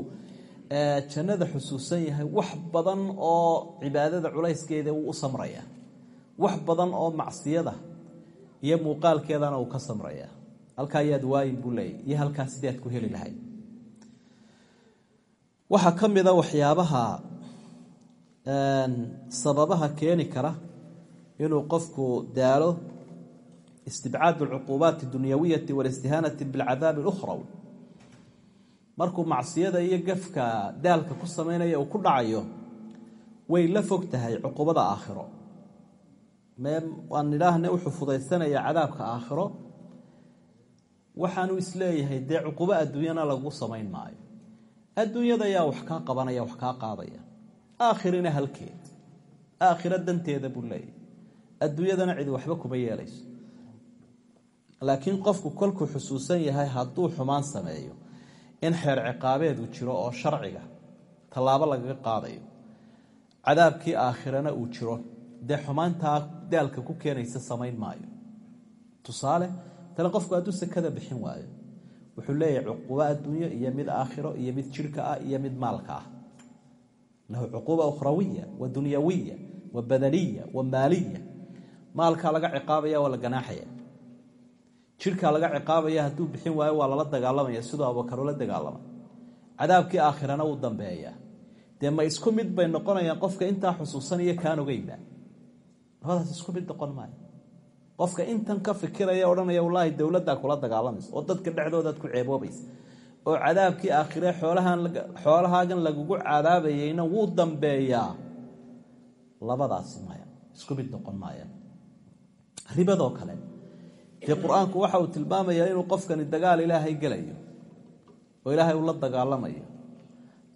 jannada xusuusan yahay wax badan oo cibaadada culayskeeda wuu u samraya. Wax badan oo macsiyada iyo muuqaalkeedana uu ka samraya. Halkaa yaad waayin buu leeyay iyo halkaa sidaad ku heli lahayd waxaa ka mida waxyaabaha sababaha keeni kara inuu qofku daalo istibcaad alcuquubaati dunyawiyati walistihaanati bilcadaabi اlukhrawi markuu macsiyada iyo gafka daalka ku samaynaya uu ku dhacayo way la fog tahay cuqubada aakhiro. Waan idhaahne wuxuu fudaysanayaa cadaabka aakhiro. Waxaanu is leeyahay dee cuqubo adduunyana lagu samayn maayo adduunyada yaa wax kaa qabanaya wax kaa qaadaya. Aakhirina halkeed aakhiro danteeda buu leeyahy adduunyadana cidi waxba kuma yeelayso. Laakiin qofku kolkuu xusuusan yahay hadduu xumaan sameeyo in xeer ciqaabeedu jiro oo sharciga tallaabo lagaga qaadayo cadaabkii aakhirana uu jiro dee xumaantaa daalka ku keenaysa samayn maayo. Tusaale tale qofku hadduu sakada bixin waayo wuxuu leeyahay cuqubo adduunyo iyo mid aakhiro iyo mid jirhka ah iyo mid maalka ah. Lahu cuquuba ukhrawiya wa dunyawiya wa badaniya wa maaliya. Maalkaa laga ciqaabaya waa la ganaaxaya. Jirhkaa laga ciqaabaya hadduu bixin waayo waa lala dagaalamaya siduu abubakar ula dagaalamay cadaabkii aakhirana wuu dambeeyaa dee ma isku mid bay noqonayaan qofka intaa xusuusan iyo kaan ogeynba labadaas isku mid noqon maayo qofka intan ka fikiraya odhanaya wallaahi dowladdaa kula dagaalamaysa oo dadka dhexdoodaad ku ceeboobaysa oo cadaabkii aakhire xoolahaagan lagugu cadaabayeyna wuu dambeeyaa. Labadaasi maya isku mid noqon maaya ribadoo kale dee qur'aanku waxa uu tilmaamayaa inuu qofkani dagaal ilaahay gelayo oo ilaahay uu la dagaalamayo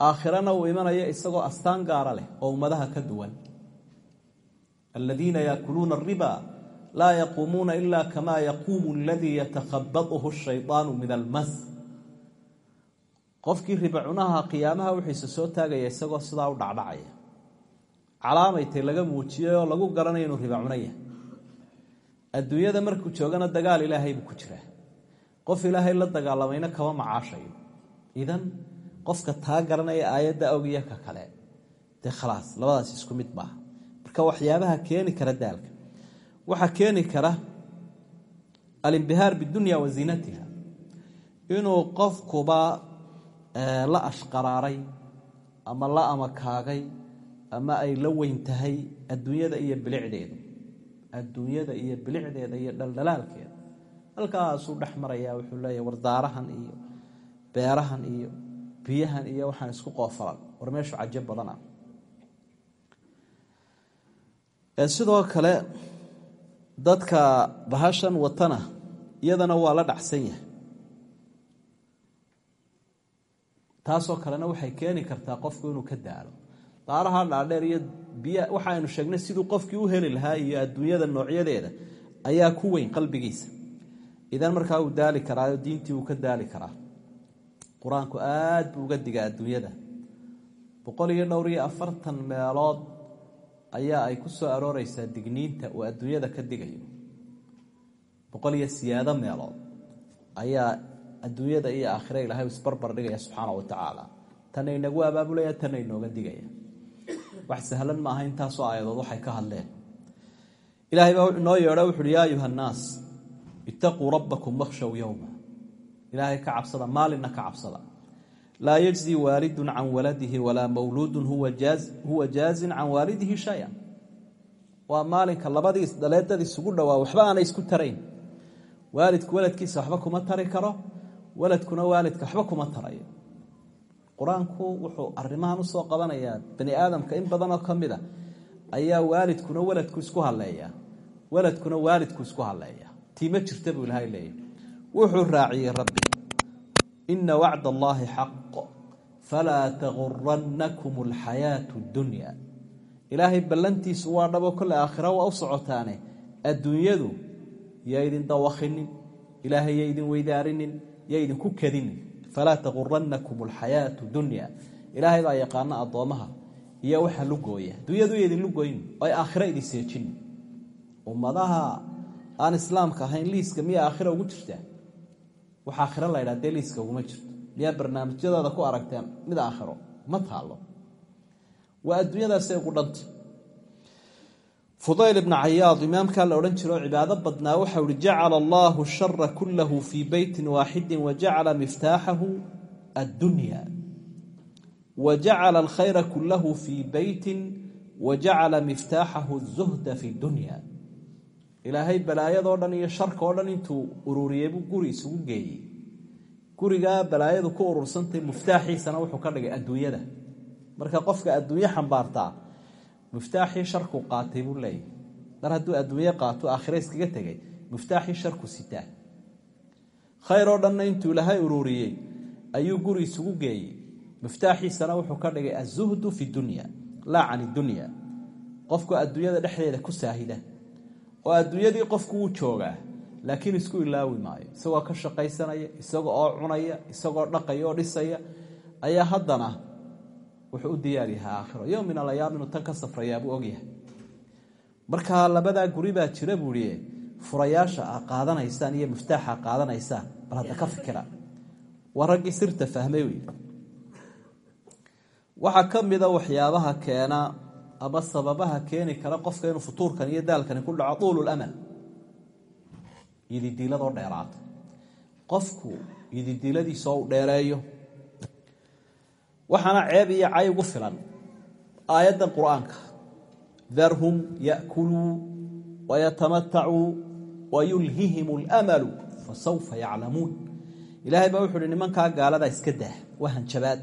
aakhirana uu imanayo isagoo astaan gaara leh oo ummadaha ka duwan. Aladiina yaakuluuna ariba laa yaquumuuna ila kama yaquumu aladii yatakhabatuhu shaydaanu min almas qofkii riba cunaha qiyaamaha wuxiise soo taagaya isagoo sidaa u dhacdhacaya calaamaytay laga muujiyey oo lagu garanayo inuu riba cunaya adduunyada markuu joogana dagaal ilaahay buu ku jiraa qof ilaahay la dagaalamayna kama macaashayo idan qofka taa garanaya aayadda awgiya ka kale dee khalaas labadaas isku mid maaha marka waxyaabaha keeni kara daalka waxaa keeni kara alimbihaar bidunya wa ziinatiha inuu qofkuba la ashqaraaray ama la amakaagay ama ay la weyn tahay adduunyada iyo bilicdeedu. Adduunyada iyo bilicdeeda iyo dhaldhalaalkeeda halkaasuu dhex marayaa wuxuu leeyahy wardaarahan iyo beerahan iyo biyahan iyo waxaan isku qoofalan. War meeshu cajo badan ah sidoo kale dadka bahashan watana iyadana waa la dhacsan yahay. Taasoo kalena waxay keeni kartaa qofku inuu ka daalo. Daaraha dhaadheer iyo biya waxaaynu sheegnay siduu qofkii u heli lahaa iyo adduunyada noocyadeeda ayaa ku weyn qalbigiisa. Idan markaa uu daali karaayo diintii uu ka daali karaa. Qur'aanku aad buu uga digaa adduunyada. Boqol iyo dhowr iyo afartan meelood ayaa ay ku soo arooreysaa digniinta uu adduunyada ka digayo. Boqol iyo siyaado meelood ayaa adduunyada iyo aakhira ilaahay isbarbar dhigaya subxaana wa tacaala. Tana abaabulaya tana inooga digaya. Wax sahlan maaha intaasoo aayadood waxay ka hadleen. Ilaahay baa inoo yeedho wuxuuhi yaa ayuha annaas itaquu rabbakum wakhshow yowma ilaahay ka cabsada maalinna ka cabsada laa yajzi waalidun can waladihi walaa mawluudun huwa jaazin can waalidihi shaya waa maalinka labadiis dhaleedad isugu dhowaa waxba aanay isku tarayn. Waalidku waladkiisa waxba kuma tari karo waladkuna waalidka waxba kuma tarayo. Qur'aanku wuxuu arimahan u soo qabanayaa bani aadamka in badanoo ka mid a ayaa waalidkuna waladku isku haleeya waladkuna waalidku isku haleeya tiima jirta buu ilahay leeyahy wuxuu raaciyey rabbi ina wacd allaahi xaq falaa taguranakum alxayaatu dunya ilaahay ballantiisu waa dhabo kole aakhira waa u socotaane adduunyadu ya idin dawakinin ilaahay ya idin weydaarinin ya idinku kadinin falaa taguranakum alxayaatu dunya ilaahay baa yaqaana addoomaha iyo waxa lugooya adduunyadu idin lugoyn oo ay aakhiro idin seejin ummadaha aan islaamka ahayn liiska miya aakhira ugu jirtaa wax aakhiro la ydhaha dee liiska uguma jirto. Miyaa barnaamijyadooda ku aragteen mid aakhiro ma taalo waa adduunyadaasay ugu dhanta fudayl ibna cayaad imaamkaa la odhan jiro cibaado badnaa waxau ihi jacala allaahu shara kullahu fii beytin waaxidin wa jacala miftaaxahu addunya. Wa jacala alkhayra kullahu fii beytin wa jacala miftaaxahu zuhda fi dunya ilaahay balaayadoo dhan iyo sharka oo dhan intuu ururiyey buu guri isugu geeyey. Gurigaa balaayadu ku urursantay muftaaxiisana wuxuu ka dhigay adduunyada. Marka qofka adduunye xambaartaa muftaaxii sharku qaatay buu leeyahy mar hadduu adduunye qaato aakhire iskaga tegay muftaaxii sharku sitaa. Khayr oo dhanna intuu ilaahay ururiyey ayuu guri isugu geeyey. Muftaaxiisana wuxuu ka dhigay azuhdu fi dunya laa can dunya. Qofku adduunyada dhexdeeda ku saahida oo adduunyadii qofku wuu joogaa laakiin isku ilaawi maayo. Isagoo ka shaqaysanaya isagoo oo cunaya isagoo dhaqaya oo dhisaya ayaa haddana wuxuu u diyaar yahay aakhiro. Yowm min alayaam inuu tan ka safrayaa buu ogyahay markaa labadaa guri baa jira buuhi furayaasha a qaadanaysaan iyo miftaaxa a qaadanaysaan bal hadda ka fikira. Waa raggii sirta fahmay wey waxaa ka mida waxyaabaha keena ama sababaha keeni kara qofka inuu futuurkan iyo daalkani ku dhaco tuululamal yididiiladoo dheeraato qofku yididiiladiisoo u dheereeyo. Waxaana ceeb iyo cay ugu filan aayaddan qur'aanka. Darhum yakuluu wayatamatacuu wayulhihim lmalu fasawfa yaclamuun. Ilaahay baa wuxu uhi nimankaa gaaladaa iska dah waa hanjabaad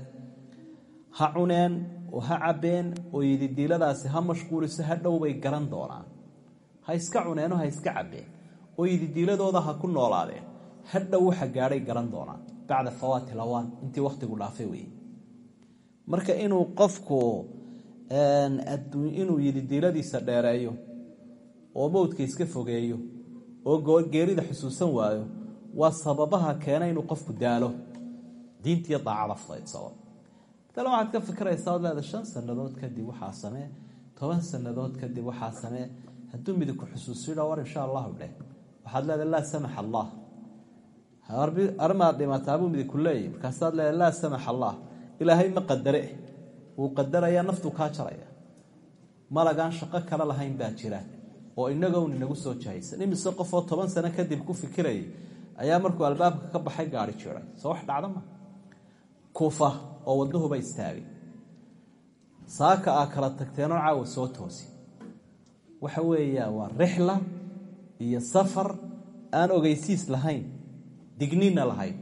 ha cuneen oo ha cabbeen oo yididiiladaasi ha mashquuliso ha dhowbay garan doonaan. Ha iska cuneenoo ha iska cabbeen. Oo yididiiladooda ha ku noolaadeen ha dhow waxa gaadhay garan doonaan. Bacda fawaati lawaan intii wakhtigu dhaafay weeye. Marka inuu qofku inuu yididiiladiisa dheereeyo oo mowdka iska fogeeyo oo geerida xusuusan waayo waa sababaha keena inuu qofku daalo. Diintiiyo daacada fudaydsado matala waxaad ka fikiraysaa od leeda shan sannadood kadib waxaa samee toban sannadood kadib waxaa samee. Hadduu midibku xusuusidha war insha allahu dheh waxaad leedahay laa samax allah. Armaad dhimataabuu midibku leeyahy markaasaad leedahay laa samax allah. Ilaahay ma qadare. Wuu qadarayaa naftuu kaa jaraya. Malagaan shaqo kale lahayn baa jira oo inagown inagu soo jahaysan imise qofoo toban sano kadib ku fikirayay ayaa markuu albaabka ka baxay gaari jiray soo wax dhacda ma? Kuufa oo wadnahuba istaagay. Saaka aa kala tagteenoo caawa soo toosi. Waxa weeya waa rixla iyo safar aan ogeysiis lahayn digniinna lahayn.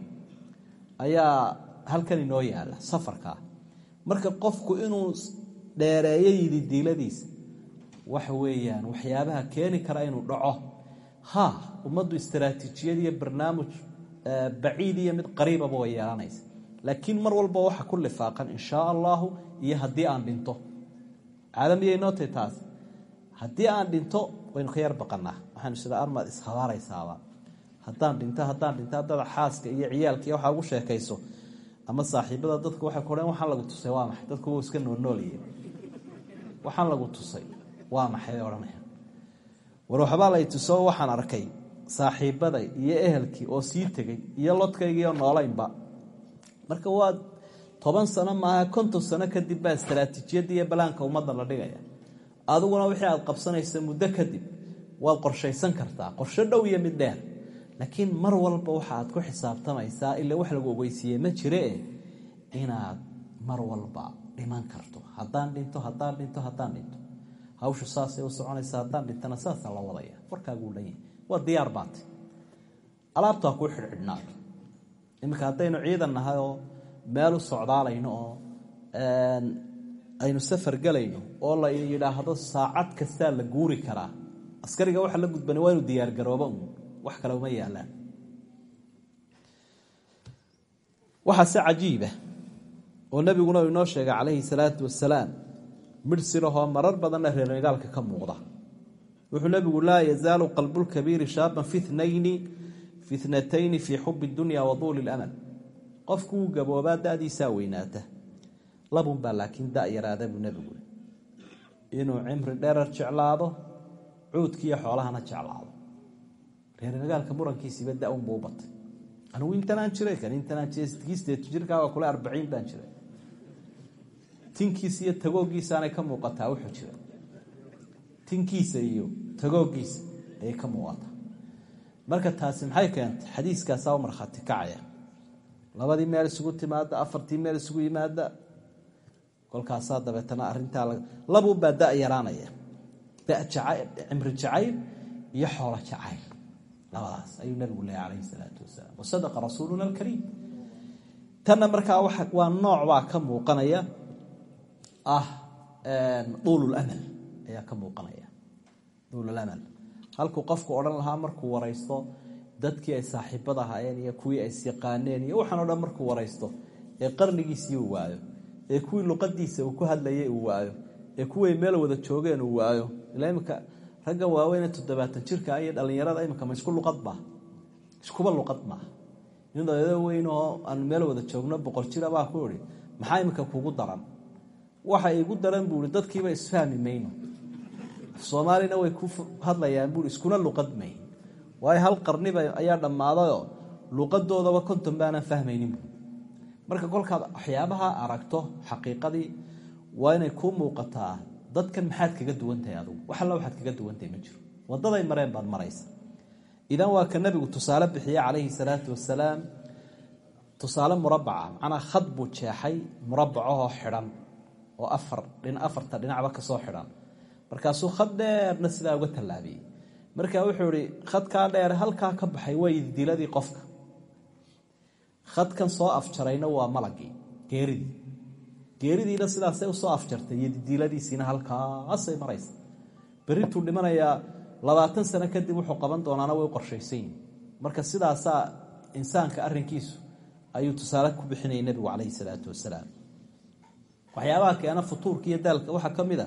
Ayaa halkan inoo yaalla safarkaa. Marka qofku inuu dheereeyo yididiiladiisa waxa weeyaan waxyaabaha keeni kara inuu dhaco. Ha ummaddu istaraatiijiyad iyo barnaamij baciid iyo mid qariibaba way yeelanaysa laakiin mar walba waxa ku lifaaqan inshaa allahu iyo haddii aan dhinto. Caalamiyay nootay taas haddii aan dhinto waynu ka baqanaa waxaanu sida armaad ishabaaraysaaba haddaan dhinto haddaan dhinto haddaad xaaska iyo ciyaalka waxaa ugu sheekayso. Ama saaxiibada dadku waxay ku odhan lagu tusay waa maxay? Dadku wuu iska noolnoolyiye waxaan lagu tusay waa maxay? odhanaya war waxbaa lay tuso waxaan arkay saaxiibaday iyo ehelkii oo sii tegey iyo lodkaygiioo noolaynba marka waa toban sano maaha konton sano kadib baa istaraatiijiyadda iyo balaanka ummadda la dhigaya. Adiguna wixii aad qabsanaysa muddo kadib waad qorshaysan kartaa qorsho dhow iyo mid dheer. Laakiin mar walba waxa aad ku xisaabtamaysaa ila wax lagu ogeysiiye ma jiree inaad mar walba dhiman karto. Haddaan dhinto haddaan dhinto haddaan dhinto. Hawshu saasay u soconaysa haddaan dhintana saasaa la wadaya. Warkaaguu dhan yahay. Waa diyaar baate alaabtu ha kuu xidhxidhnaato iminka haddaynu ciidan nahay oo meel u socdaalayno oo aynu safar gelayno oo la yidhaahdo saacad kastaa la guuri karaa askariga waxa la gudbana waa inu diyaargarooba wax kale uma yaalaan. Waxaase cajiiba oo nebiguna inoo sheegay calayhi salaatu wasalaam midh sirahoo marar badanna reermagaalka ka muuqda. Wuxuu nebigu laa yazaalu qalbulkabiiri shaaban fi nayni fi tnatayni fii xubi dunya wa duuli lamal qofku wuu gaboobaa dadiisaa weynaata. Labunbaa laakiin da yaraada buu nebigu inuu cimri dherer jeclaado cuudkiiyo xoolahana jeclaado. Reer magaalka murankiisiiba da'unbuu u batay. Anugu intanaan jiray kan intanaan jiray sideed jirkaaga kule arbaciin baan jiray. Tinkiisa iyo tagoogiisaanay ka muuqataa wuxuu jira tinkiisa iyo tagoogiisa ayay ka muuqataa marka taasi maxay keentay xadiiskaasaa u markhaati kacaya. Labadii meel isugu timaada afartii meel isugu yimaada kolkaasaa dabeetana arintaa labuunbaa da yaraanaya. Cimri jacayl iyo xoolo jacayl. Labadaas ayuu nabigu leeya calayhi salaatu wasalaam. Wasadaqa rasuuluna alkariim. Tanna markaa waa nooc baa ka muuqanaya. Ah duululamal ayaa ka muuqanaya. Duululamal halkuu qofku odhan lahaa markuu waraysto dadkii ay saaxiibada ahaayeen iyo kuwii ay isyaqaaneen iyo waxaan o dhan markuu waraysto ee qarnigiisii uu waayo ee kuwii luqadiisa uu ku hadlayay uu waayo ee kuway meel wada joogeen uu waayo. Ilaa imika ragga waaweyne toddobaatan jirka iyo dhallinyarada imika ma isku luqad baa iskuba luqad maaha nin dhallinyaro weyn oo aan meel wada joogno boqol jira baa ku ihi maxaa imika kugu daran? Waxa igu daran buu i dadkiiba isfahmi mayno soomaalina way ku hadlayaan bui iskuna luqad mayn waayo hal qarniba ayaa dhammaadayoo luqadoodaba konton baanan fahmaynin marka kolkaad waxyaabaha aragto xaqiiqadii waa inay kuu muuqataa dadkan maxaad kaga duwantahay adugu? Wax alla waxaad kaga duwantahay ma jiro. Wadaday mareen baad maraysa. Idan waa ka nabigu tusaale bixiye calayhi salaatu wasalaam tusaale murabaca macnaa khad jeexay murabacahoo xidhan oo afar afarta dhinacba ka soo xidhan markaasuu khad dheerna sidaa uga tallaabiyey. Marka wuxuu ihi khadkaa dheer halkaa ka baxay waa ididiladii qofka. Khadkan soo afjarayna waa malagii geeridii. Geeridiina sidaasay u soo afjartay iyo halkaasay maraysa. Berituu dhimanayaa labaatan sano kadib wuxuu qaban doonaana way u qorshaysanyihin marka sidaasaa insaanka arinkiisu ayuu tusaale ku bixinayay nebigu calayhi salaatu wasalaam. Waxyaabaha keena futuurka iyo daalka. Waxaa ka mid a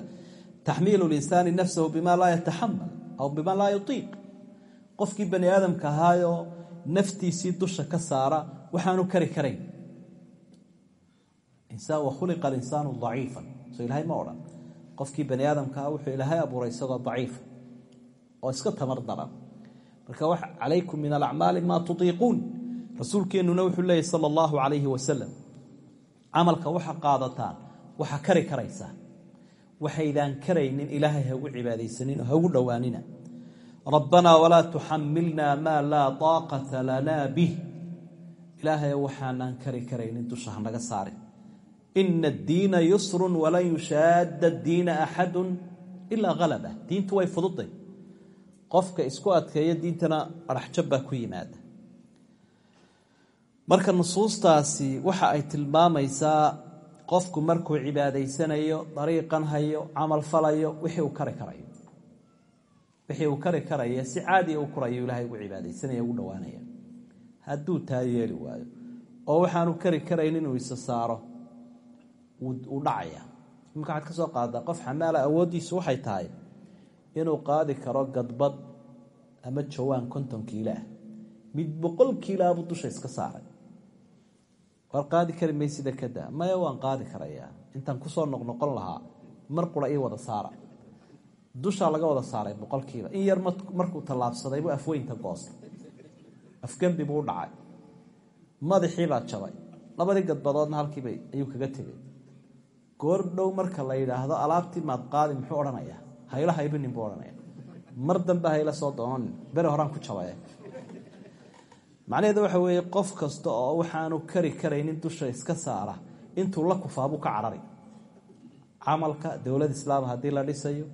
taxmiilu linsaani nafsahu bima laa yataxamal aw bima laa yutiiq. Qofkii bani aadamka ahaayoo naftiisii dusha ka saara waxaanu kari karayn. Wakhuliqa alinsaanu daciifan. Soo ilaahay ma odhan qofkii bani aadamkaa wuxuu ilaahay abuuray isagoo daciifa oo iska tamar daran. Marka calaykum min alacmaali maa tutiiquun. Rasuulkeennuna wuxuu leeyahy sala allahu calayhi wasalam camalka waxa qaadataan waxa kari karaysaa waxaydaan karaynin ilaahay hagu cibaadaysanin oo hagu dhowaanina. Rabbanaa walaa tuxamilna maa laa taaqata lanaa bih. Ilaahay waxaanaan kari karaynin dusha hanaga saarin. Ina addiina yusrun walan yushaada diina axadu ilaa halaba diintu way fududay qofka isku adkeeya diintana araxjab baa ku yimaada. Marka nusuustaasi waxa ay tilmaamaysaa qofku markuu cibaadaysanayo dariiqan hayo camal falayo wixii uu kari karayo. Wixii uu kari karaya si caadiya u kurayo ilaahay ugu cibaadaysanaya ugu dhowaanaya hadduu taa yeeli waayo oo waxaanu kari karayn inuu isa saaro wuu dhacaya. Imika waxaad ka soo qaadaa qof xamaala awooddiisu waxay tahay inuu qaadi karo gadbad ama jawaan konton kiilo ah. Mid boqol kiilaabuu dusha iska saaray war qaadi kari maysida kada maya waan qaadi karayaa. Intaan ku soo noqnoqon lahaa mar qura ii wada saara. Dushaa laga wada saaray boqolkiiba. In yar markuu tallaabsaday buu afweynta goosta afgembi buu dhacay. Madaxiibaa jabay. Labadii gadbadoodna halkiiba ayuu kaga tegay. Goor dhow marka la yidhaahdo alaabtii maad qaadi muxuu odhanayaa? Haybinin buu odhanaya mar dambe hayla soo doonanin bere horaan ku jabaye macnaheedu waxa weeye qof kasta oo waxaanu kari karaynin dusha iska saara intuu la kufaabuu ka carari camalka dowlad islaam haddii la dhisayo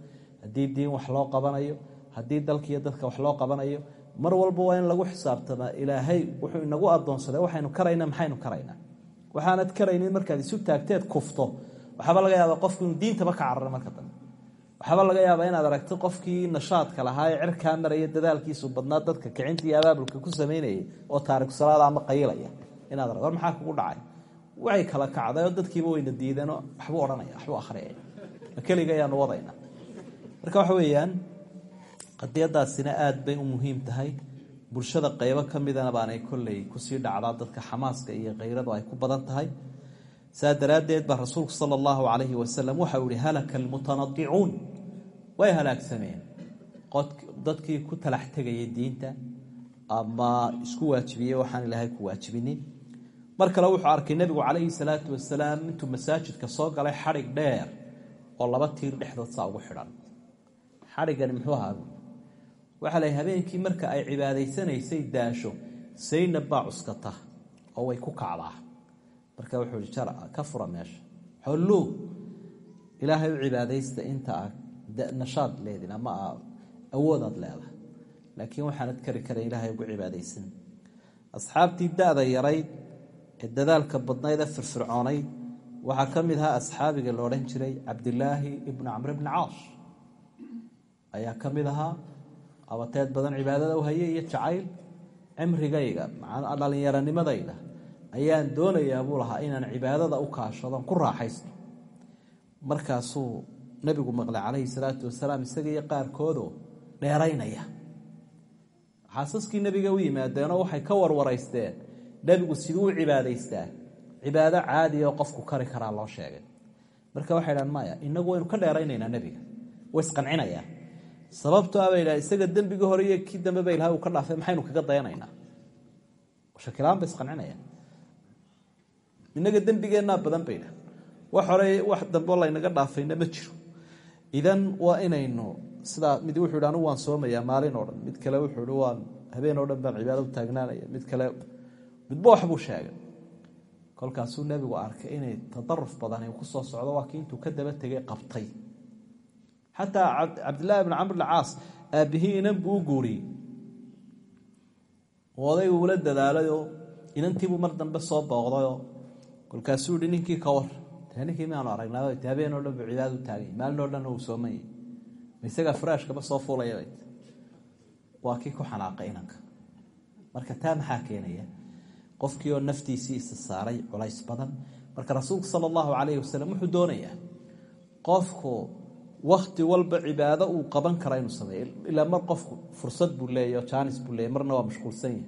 haddii diin wax loo qabanayo haddii dalkiiyo dadka wax loo qabanayo mar walba waa in lagu xisaabtamaa ilaahay wuxuu inagu adoonsaday waxaynu karayna maxaynu karaynaa waxaanad karaynin markaad isu taagteed kufto. Waxaaba laga yaaba qofku inuu diintaba ka carara marka dambe waxaaba laga yaabaa inaad aragto qofkii nashaadka lahaa ee cirkaa maraya dadaalkiisu badnaa dadka kicinta abaabulka ku samaynayay oo taariku salaada ama qayilaya. Inaad arag war maxaa kugu dhacay? Waxay kala kacday oo dadkiiba wayna diideenoo waxbuu odhanaya waxbuu akhriyaya ma keliga ayaanu wadayna. Marka waxa weeyaan qadiyadaasina aada bay u muhiim tahay. Bulshada qeybo ka midana baanay kolley ku sii dhacdaa dadka xamaaska iyo kayradu ay ku badan tahay. Saa daraaddeed baa rasuulku sala allahu calayhi wasalam waxau ihi halaka almutanadicuun way halaagsameen dadkii ku talax tegayay diinta ama isku waajibiyey waxaan ilaahay ku waajibinin mar kale wuxuu arkay nebigu calayhi salaatu wasalaam intuu masaajidka soo galay xadhig dheer oo laba tiir dhexdood saa ugu xidhan. Xadhiggani muxuu ahaa waxaa la habeenkii marka ay cibaadaysanaysay daasho saynab baa cuskata oo way ku kacdaa. Marka wuxuu i ka fura meesha. Xollow ilaahay u cibaadaysta inta a nashaad leedin ama a awoodaad leedahay. Laakiin waxaanad kari kara ilaahay ugu cibaadaysan. Asxaabtii da-da yarayd ee dadaalka badnayd ee firfircoonayd waxaa ka mid ahaa asxaabiga la odhan jiray cabdilaahi ibnu camr bni caas. Ayaa ka mid ahaa abateed badan cibaadada u haye iyo jacayl cimrigayga dhallinyaronimadayda ayaan doonayaa buu lahaa inaan cibaadada u kaashadon ku raaxaysto. Markaasuu nabigu maqlay calayhi salaatu wasalaam isaga iyo qaarkoodoo dheeraynaya. Xaasaskii nebiga u yimaadeenoo waxay ka warwaraysteen nebigu siduu u cibaadaystaa. Cibaado caadiya oo qofku kari karaa loo sheegay. Marka waxay dhahan maya inagu waynu ka dheeraynaynaa nebiga way isqancinayaa. Sababtoo a bay dhaha isaga dembigii hore iyo kii dambe ba ilahay uu ka dhaafay maxaynu kaga dayanaynaa? Shakilaan ba isqancinayaan inaga dembigeennaa badan bay dhaha wax hore wax dambe laynaga dhaafayna ma jiro idan waa inaynu sidaa mid wuxuu anugu waan soomayaa maalin oo dhan. Mid kale wuxuu ihi waan habeen oo dhan baan cibaado u taagnaanaya. Mid kale midba wax sheegay. Kolkaasuu nebigu arkay inay tadaruf badani ku soo socdo waa kii intuu ka daba tegay qabtay. Xataa cabdillaahi bn camr caas aabbihii inan buu u guuriyey. Odaygu ula dadaalayoo inantiibuu mar dambe soo booqdayoo kolkaasuu yihi ninkii ka war miaanu aragnaa habeen oo dhan buu cibaado u taagay. Maalin oo dhan uu soomanyay ma isagaa faraashkaba soo fuulaya waa kii ku xanaaqay inanka. Marka taa maxaa keenaya? Qofkii oo naftiisii isa saaray culays badan. Marka rasuulku sala allahu calayhi wasalam wuxuu doonayaa qofku wakti walba cibaado uu qaban kara inuu sameeyo. Ilaa mar qofku fursad buu leeyahy oo jaanis buu leeyahy marna waa mashquulsan yahay.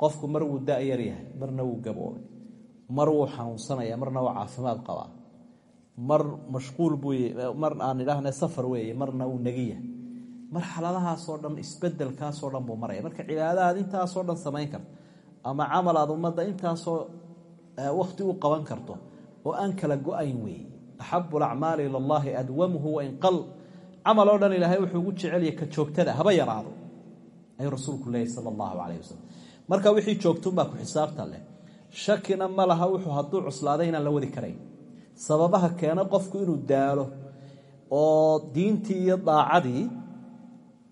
Qofku mar wuu da-yar yahay marna wuu gaboobay mar wuu xanuunsanaya marna waa caafimaad qabaa. Mar mashquul buu mar aan idhaahna safar weeye marna uu negiya marxaladahaasoo dhan isbedelkaasoo dhan buu maraya marka cibaadahaad intaasoo dhan samayn karta ama camal ummadda intaasoo wakti u qaban karto oo aan kala go'ayn weeye. Axabu alacmaali ila allahi adwamuhu wain qal camal oo dhan ilaahay wuxuu ugu jecelya ka joogtada haba yaraado ayuu rasuulku leeyahy sala allahu calayh wasalam marka wixii joogtunbaa ku xisaabta leh shakina ma laha wuxuu hadduu cuslaaday inaan la wadi karayn sababaha keena qofku inuu daalo oo diintii iyo daacadii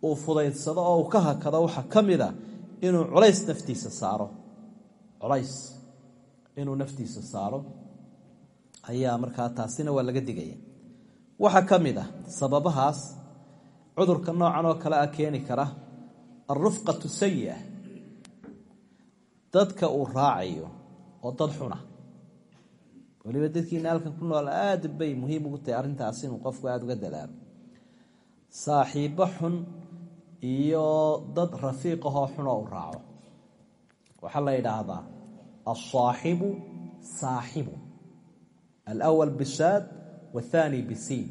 uu fudaydsado oo uu ka hakado waxaa ka mid a inuu culays naftiisa saaro. Culays inuu naftiisa saaro ayaa markaa taasina waa laga digaya. Waxaa ka mid ah sababahaas cudurka noocan oo kale ah keeni kara alrufqatu sayi-a dadka uu raacayo oo dad xuna waliba dadkiina halkan ku nool aada bay muhiim ugu tahay arrintaas inuu qofku aada uga dadaalo. Saaxiibbo xun iyo dad rafiiqahoo xunoo u raaco. Waxaa la yidhaahdaa alsaaxibu saaxibu alawal bisaad wathani bisiin.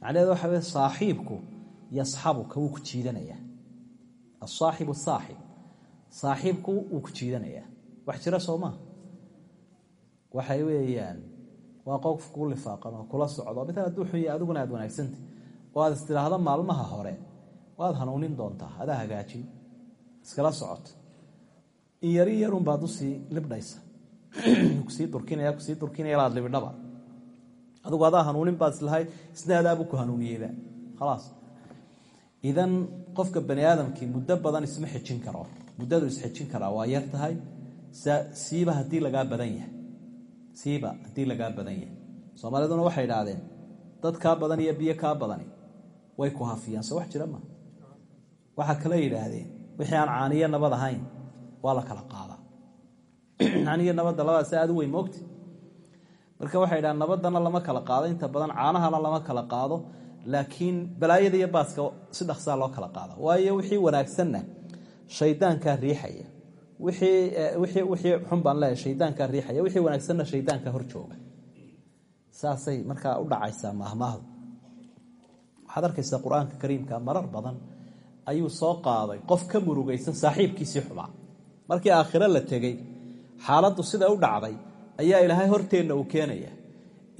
Macnaheedu waxa wey saaxiibku yasxabuka wuu ku jiidanayaa asaaxibu saaxib saaxiibku wuu ku jiidanayaa wax jira soo maa waxay weeyaan waa qof kuu lifaaqan oo kula socdo. Mid hadduu xun yahay adiguna aada wanaagsanta oo aad maalmaha hore. Waad hanuunin doontaa adaa hagaajin iskala socoto in yari yarun baad u sii libdhaysa. Kusii durkinaya ku sii durkinaya laad libidhaba. Adigu adaa hanuunin baad islahay isna adaabu ku hanuuniyeyba khalaas. Idan qofka bani aadamkii muddo badan isma xejin karo muddadu isxejin karaa waa yar siiba haddii lagaa badan yahay siiba haddii lagaa badan yahay soomaaliduna waxay idhaahdeen dad kaa badan iyo biyo kaa badani way ku hafiyaan. Soo wax jira ma. Waxaa kale yidhaahdeen wixii aan caaniyo nabad ahayn waa la kala qaadaa (clears throat) caaniyo nabadda labadaas aada u weyn marka waxay idhahdeen nabadana lama kala qaado inta badan caanahana lama kala qaado laakiin balaayada iyo baaska si dhaqsaa loo kala qaada waayo wixii wanaagsanna shaydaankaa riixaya wixii wixii xun baan leeyahay shaydaankaa riixaya wixii wanaagsanna shaydaanka hor jooga. Saasay markaa u dhacaysaa maahmaahdu waxaad arkaysaa qur'aanka kariimka marar badan ayuu soo qaaday qof ka murugaysan saaxiibkiisii xumaa markii aakhiro la tegey xaaladdu sida u dhacday ayaa ilaahay horteenna uu keenaya.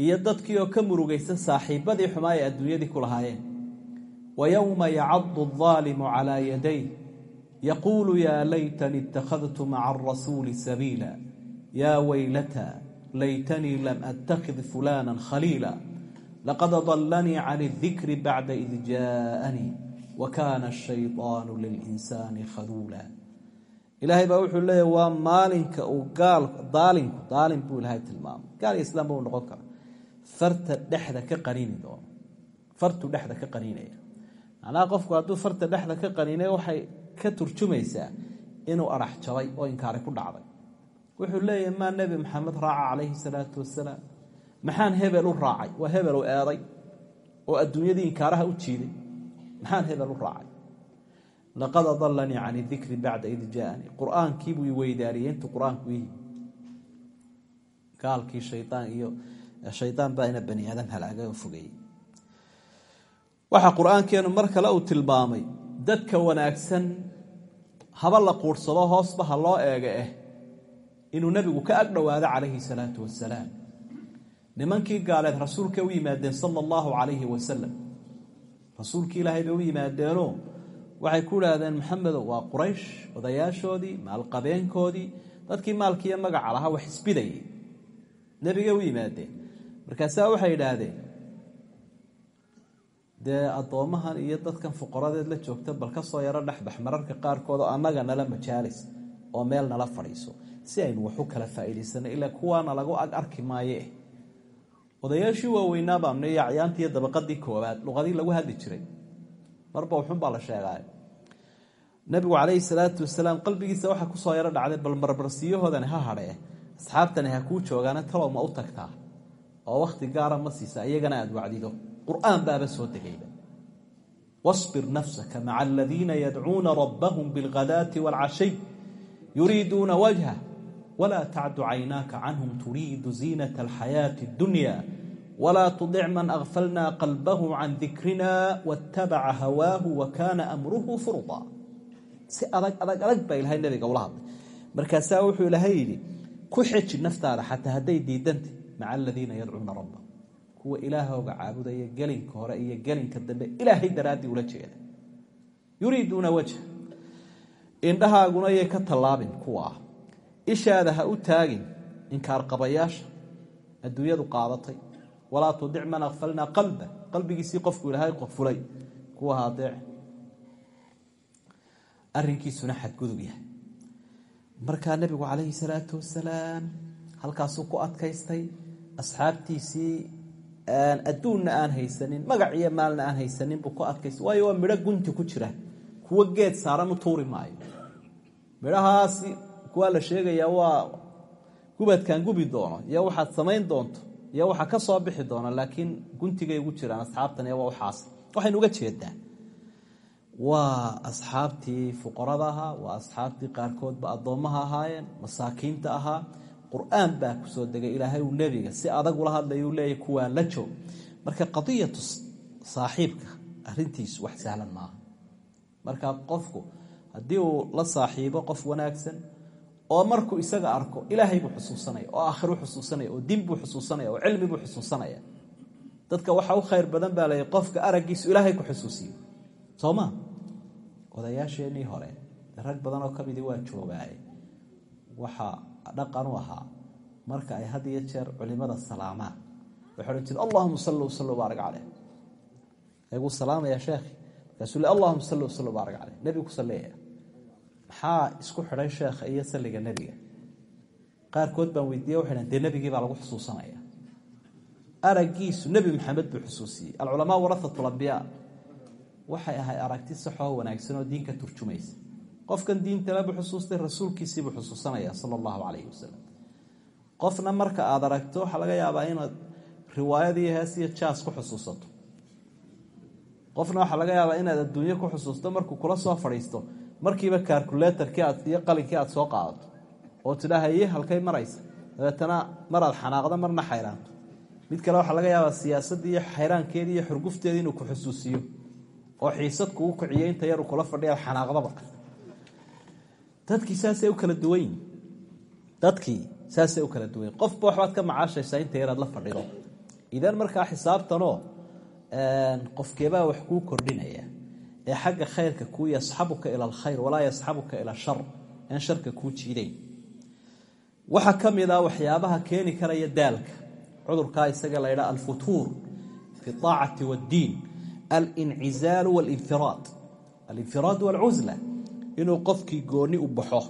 Iyo dadkii oo ka murugaysan saaxiibadii xumaa ee adduunyadii ku lahaayeen. Wa yowma yacadu aldaalimu calaa yaday yaquulu yaa laytanii ittakhadtu maca arasuuli sabiila yaa weylata laytanii lam attakhid fulana khaliila laqad adalanii can اdikri bacda id jaaanii wa kaana ashayطaanu lilinsaani khaduula ilaahay baa wuxuu leeyahy waa maalinka uu gaal daalinku daalim buu ilaahay tilmaamay gaal iyo islaamba uu noqon kara farta dhexda ka qaniini doono fartuu dhexda ka qaniinaya macnaha qofku hadduu farta dhexda ka qaniinay waxay ka turjumaysaa inuu arax jabay oo inkaari ku dhacday. Wuxuu leeyahay maa nebi maxamed raaca calayhi salaatu wasalaam maxaan hebel u raacay? Waa hebel u eeday oo adduunyadii inkaaraha u jiiday. Maxaan hebel u raacay? Laqad adalanii can dikri bacda id jaaanii qur'aankiibuu iweydaariyey intuu qur'aanku ihi gaalkii shayaan iyo shayaan baa ina bani aadam halaaga oo fogeeyey waxaa qur'aankeenu mar kale uu tilmaamay dadka wanaagsan haba la quursado hoosba ha loo eega eh inuu nebigu ka ag dhowaado calayhi salaatu wasalaam nimankii gaaleed rasuulka u yimaadeen sala allahu calayhi wasalam rasuulkii ilaahay bay u yimaadeenoo waxay ku idhaahdeen maxamedow waa quraysh odayaashoodii maalqabeenkoodii dadkii maalkiiyo magaca lahaa wax isbidayay nebigay u yimaadeen. Markaasaa waxay idhaahdeen dee addoommahan iyo dadkan fuqaradeed la joogta bal ka soo yaro dhexbax mararka qaarkood oo annaga nala majaalis oo meel nala fadhiiso si aynu waxu kala faa'iidaysano ilaa kuwaana lagu ag arki maaye. Odayaashii waaweynaa baamne iyo acyaantii iyo dabaqadii koowaad luqadii lagu hadli jiray. Marba wuxunbaa la sheegaay nabigu calayhi salaatu wasalaam qalbigiisa waxaa ku soo yaro dhacday bal marmarsiiyahoodani ha hadhee asxaabtani ha kuu joogaana talow ma u tagtaa? Oo wakhti gaara ma siisa iyagana aada wacdido qur'aan baaba soo degayba wasbir nafsaka maca aladiina yadcuuna rabbahum bilghadaati waalcashiy yuriiduuna wajha walaa tacdu caynaaka canhum turiidu ziinata alxayaati addunya walaa tudic man akfalna qalbahu can dikrina waatabaca hawaahu wa kaana amruhu furda si adag adag adag baa ilahay nabiga ula hadlay. Wuxuu ilaahay yidhi ku xeji naftaada xataa hadday diidanta maca aladiina yadcuuna rabbahum kuwa ilaahooga caabudaya gelinka hore iyo gelinka dambe ilaahay daraaddii ula jeeda. Yuriiduuna wajha. Indhahaaguna yay ka tallaabin kuwa ah. Ishaada ha u taagin inkaarqabayaasha adduunyadu qaadatay. Walaa tudic man akfalnaa qalba qalbigiisii qofku ilaahay qofulay kuwa hadeec arinkiisuna xadgudub yahay. Markaa nebigu calayhi salaatu wasalaam halkaasuu ku adkaystay asxaabtiisii adduunna aan haysanin magac iyo maalna aan haysanin buu ku adkaystay waayo waa midho gunti ku jira. Kuwo geed saaran u tuuri maayo. Midhahaasi kuwaa la sheegayaa waa gubadkaan gubi doono iyo waxaad samayn doonto iyo waxaa ka soo bixi doona laakiin guntigay ugu jiraan asxaabtan waa waxaas. Waxaynu uga jeedaa waa asxaabtii fuqarada ahaa waa asxaabtii qaarkoodba addoommaha ahaayeen masaakiinta ahaa qur'aan baa ku soo degay ilaahay uu nebiga si adag ula hadlayuu leeyahy kuwaa la joog marka qadiyatu saaxiibka arintiisu wax sahlan maaha. Marka qofku haddii uu la saaxiibo qof wanaagsan oo markuu isaga arko ilaahay buu xusuusanaya oo aakhiru xusuusanaya oo din buu xusuusanaya oo cilmi buu xusuusanaya dadka waxa u khayr badan baa lay qofka araggiisu ilaahay ku xusuusiyo. Soo ma? Odayaasheenii hore rag badan oo kamidii waa joogaaye waxaa dhaqan u ahaa. Marka ay had iyo jeer culimada salaamaan. Waxay odhan jire allahuma salli wasali baarak caleyh eeguu salaamaya sheekhi markaasuu le allahuma salli wasali baarak caleyh nebigu ku salleeya maxaa isku xidhay sheekha iyo salliga nebiga? Qaarkood baan weydiiye waxay dhahan dee baa lagu xusuusanaya araggiisu nebi maxamed buu xusuusiyey. Alculamaa warahatu lambiyaa waxay ahay aragti saxoo wanaagsan oo diinka turjumaysa qofkan diintalebuu xusuustay rasuulkiisiibuu xusuusanaya sala allahu calayhi wasalam qofna marka aada aragto waxaa laga yaabaa inaad riwaayadiiyo heesiyo jaas ku xusuusato. Qofna waxaa laga yaabaa inaad adduunyo ku xusuusto markuu kula soo fadhiisto markiiba kalkuletarkii aad iyo qalinkii aad soo qaadato. Oo tidhaa haye halkay maraysa. Dabeetana maraad xanaaqdo marna xayraanto mid kale waxaa laga yaabaa siyaasaddii iyo xayraankeedii iyo xurgufteedii inuu ku xusuusiyo. Oo xiisad kugu kiciyey inta yar kula fadhiya xanaaqdaba dadkii saasay u kala duwanyihin dadkii saasay u kala duwanyihin qofba waxbaad ka macaashaysaa inta yaraad la fadhido. Idan markaa xisaabtanoo qofkeebaa wax kuu kordhinaya. Ee xagga khayrka kuu yasxabuka ila alkhayr walaa yasxabuka ila shar. Aan sharka kuu jiidayn waxaa ka mid ah waxyaabaha keeni karaya daalka. Cudurkaa isaga la ydhaa alfutuur fi aacati waddiin alincizaalu walinfiraad. Alinfiraad walcusla inuu qofkii gooni u baxo.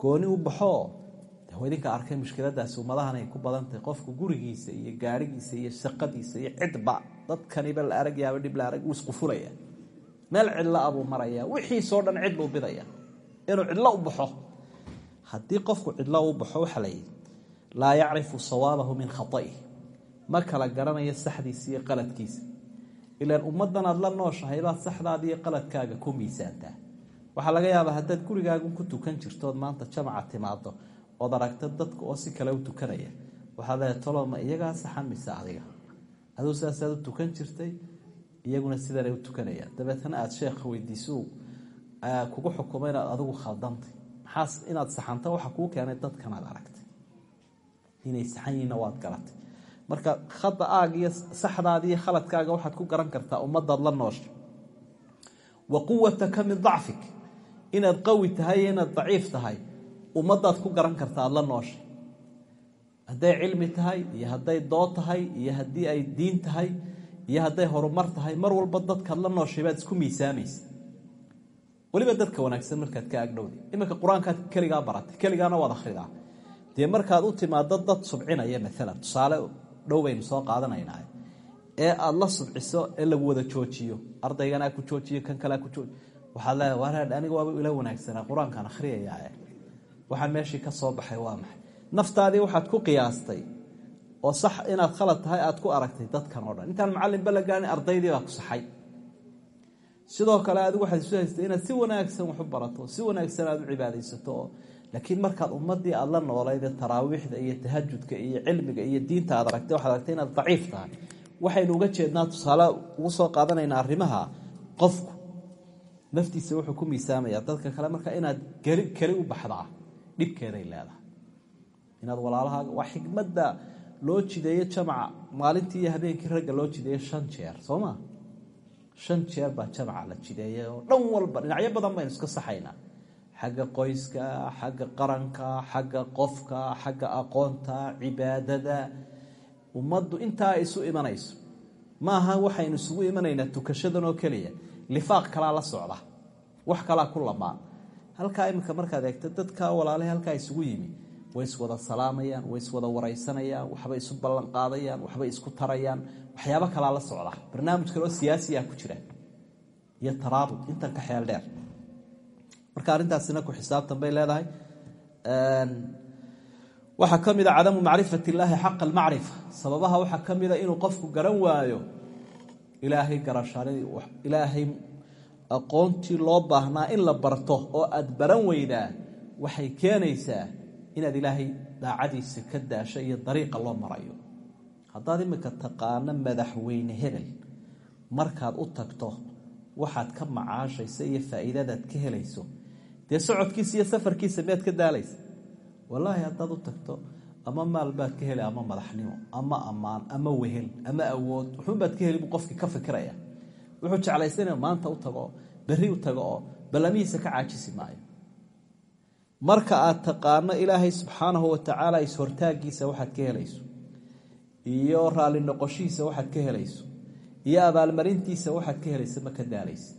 Gooni u baxo? Idinka arkay mushkiladaasi ummadahan ay ku badantahay qofku gurigiisa iyo gaarigiisa iyo shaqadiisa iyo cidba. Dadkaniba la aragyaaba dhib la arag uu isqufulaya meel cidlo abuu maraya. Wixiisoo dhan cidluu bidaya. Inuu cidlo u baxo. Haddii qofku cidlo u baxo waxaa layidhi laa yacrifu sawaabahu min khata'ih ma kala garanayo saxdiisa iyo qaladkiisa. Ilaan ummaddan aad la nooshahay baad saxdaada iyo qaladkaaga ku miisaantaa waxaa laga yaabaa haddaad gurigaagun ku tukan jirtood maanta jamaca timaado ood aragta dadka oo si kale u tukanaya. Waxaad toloma iyagaa saxan mise adiga? Aduu saasaad u tukan jirtay iyaguna sidanay u tukanayaan. Dabeetana aada sheekha weydiiso kugu xukumo inaad adigu khaldantay maxaas inaad saxanta waxa kuu keenay dadkanaad aragtay. Inay saxan yihiinna waad garatay. Marka khada aag iyo saxdaadi iyo khaladkaaga waxaad ku garan kartaa ummadaad la noosha wa quwataka min dacfik inaad qawi tahay iyo inaad daciif tahay ummadaad ku garan karta aada la nooshay. Hadday cilmi tahay iyo hadday dood tahay iyo haddii ay diin tahay iyo hadday horumar tahay mar walba dadkaad la nooshay baad isku miisaamaysa. Weliba dadka wanaagsan markaad ka agdhowda iminka qur'aankaad keligaa baratay keligaana waad akhridaa. Dee markaad u timaado dad subcinaya maalan tusaale dhow baynu soo qaadanaynaa ee aada la subciso ee lagu wada joojiyo. Ardayganaa ku joojiyo kan kalea ku joojiyo waxaad leedahay wareedh aniga waaba ila wanaagsanaa qur'aankaan akhriyayaa waxaa meeshii ka soo baxay waa maxay? Naftaadii waxaad ku qiyaastay oo sax inaad khalad tahay aad ku aragtay dadkan oo dhan. Intaan macallinba la gaarin ardaydii baa ku saxay. Sidoo kale adigu waxaad isu haystay inaad si wanaagsan wax u barato si wanaagsan aad u cibaadaysato. Oo laakiin markaad ummadii aada la noolayd taraawiixda iyo tahajudka iyo cilmiga iyo diinta aad aragtay waxaad aragtay inaad daciif tahay. Waxaynu uga jeednaa tusaale ugu soo qaadanaynaa arrimaha qofku naftiisa wuxuu ku miisaamaya dadka kale marka inaad keli u baxdaa dhibkeeday leedahay. Inaad walaalahaaga waa xikmadda loo jideeyo jamaca maalintii iyo habeenkii ragga loo jideeyo shan jeer soo ma? Shan jeer baa jamaca la jideeyay oo dhan walba dhinacyo badan baynu iska saxaynaa. Xagga qoyska xagga qaranka xagga qofka xagga aqoonta cibaadada. Ummaddu intaa isu imanayso. Maaha waxaynu isugu imanaynaa tukashadan oo keliya lifaaq kalaa la socda wax kalaa ku lamaan. Halkaa iminka markaad eegto dadka walaalaha halkaa isugu yimi way iswada salaamayaan way iswada waraysanayaan waxbay isu ballan qaadayaan waxbay isku tarayaan waxyaabo kalaa la socda. Barnaamij kaloo siyaasiya ku jira. Iyo taraabud intan ka xeel dheer. Marka arrintaasina ku xisaabtan bay leedahay. Waxaa ka mid a cadamu macrifat illaahi xaqa almacrifa sababaha waxaa ka mida inuu qofku garan waayo ilaahay garashadii ilaahay aqoontii loo baahnaa in la barto oo aada baran weydaa waxay keenaysaa inaad ilaahay daacadiisa ka daasho iyo dariiqa loo marayo. Haddaad iminka taqaano madaxweyne hebel markaad u tagto waxaad ka macaashaysa iyo faa'iidadaad ka helayso dee socodkiisa iyo safarkiisa miyaad ka daalaysa? Wallaahi haddaad u tagto ama maal baad ka heli ama madaxnimo ama ammaan ama wehel ama awood wuxuunbaad ka heli buu qofkii ka fikiraya. Wuxuu jeclaysanaya maanta u tago berri u tago oo ballamihiisa ka caajisi maayo. Marka aad taqaano ilaahay subxaanahu watacaala is-hortaagiisa waxaad ka helayso iyo raalli noqoshihiisa waxaad ka helayso iyo abaalmarintiisa waxaad ka helaysa ma ka daalaysa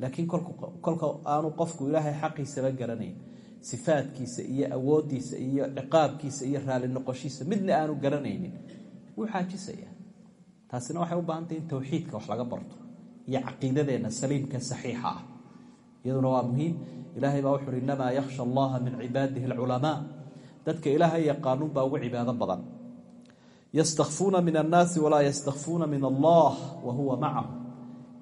laakiin kolka aanu qofku ilaahay xaqiisaba garanayn sifaadkiisa iyo awoodiisa iyo ciqaabkiisa iyo raalli noqoshiisa midna aanu garanaynin. Wuu xaajisaya taasina waxay u baahantahy in towxiidka wax laga barto iyo caqiidadeenna saliimka saxiixa ah. Iyaduna waa muhiim. Ilaahay baa wuxuuhi inamaa yakhsha allaha min cibaadihi alculamaa. Dadka ilaahay yaqaanuunbaa ugu cibaado badan. Yastakfuuna min annaasi walaa yastakfuuna min allah wa huwa macahum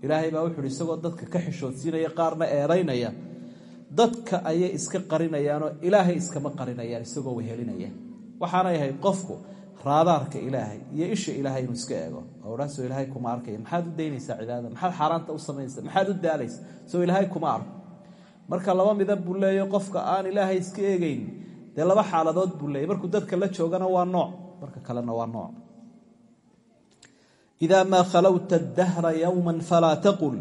ilaahay baa wuxuuhi isagoo dadka ka xishoodsiinaya qaarna eedaynaya dadka ayay iska qarinayaanoo ilaahay iskama qarinayaan isagoo wehelinaya. Waxaanay ahayd qofku raadaarka ilaahay iyo isha ilaahay inuu iska eego oo dhan soo ilaahay kuma arkaya maxaad u daynaysaa cibaadada maxaad xaaraanta u samaynaysaa maxaad u daalaysa soo ilaahay kuma arko. Marka laba midab buu leeya qofka aan ilaahay iska eegayn dee laba xaaladood buu leeyay markuu dadka la joogana waa nooc. Marka kalena waa nooc. Idaa maa khalowta dahra yowma falaa taqul.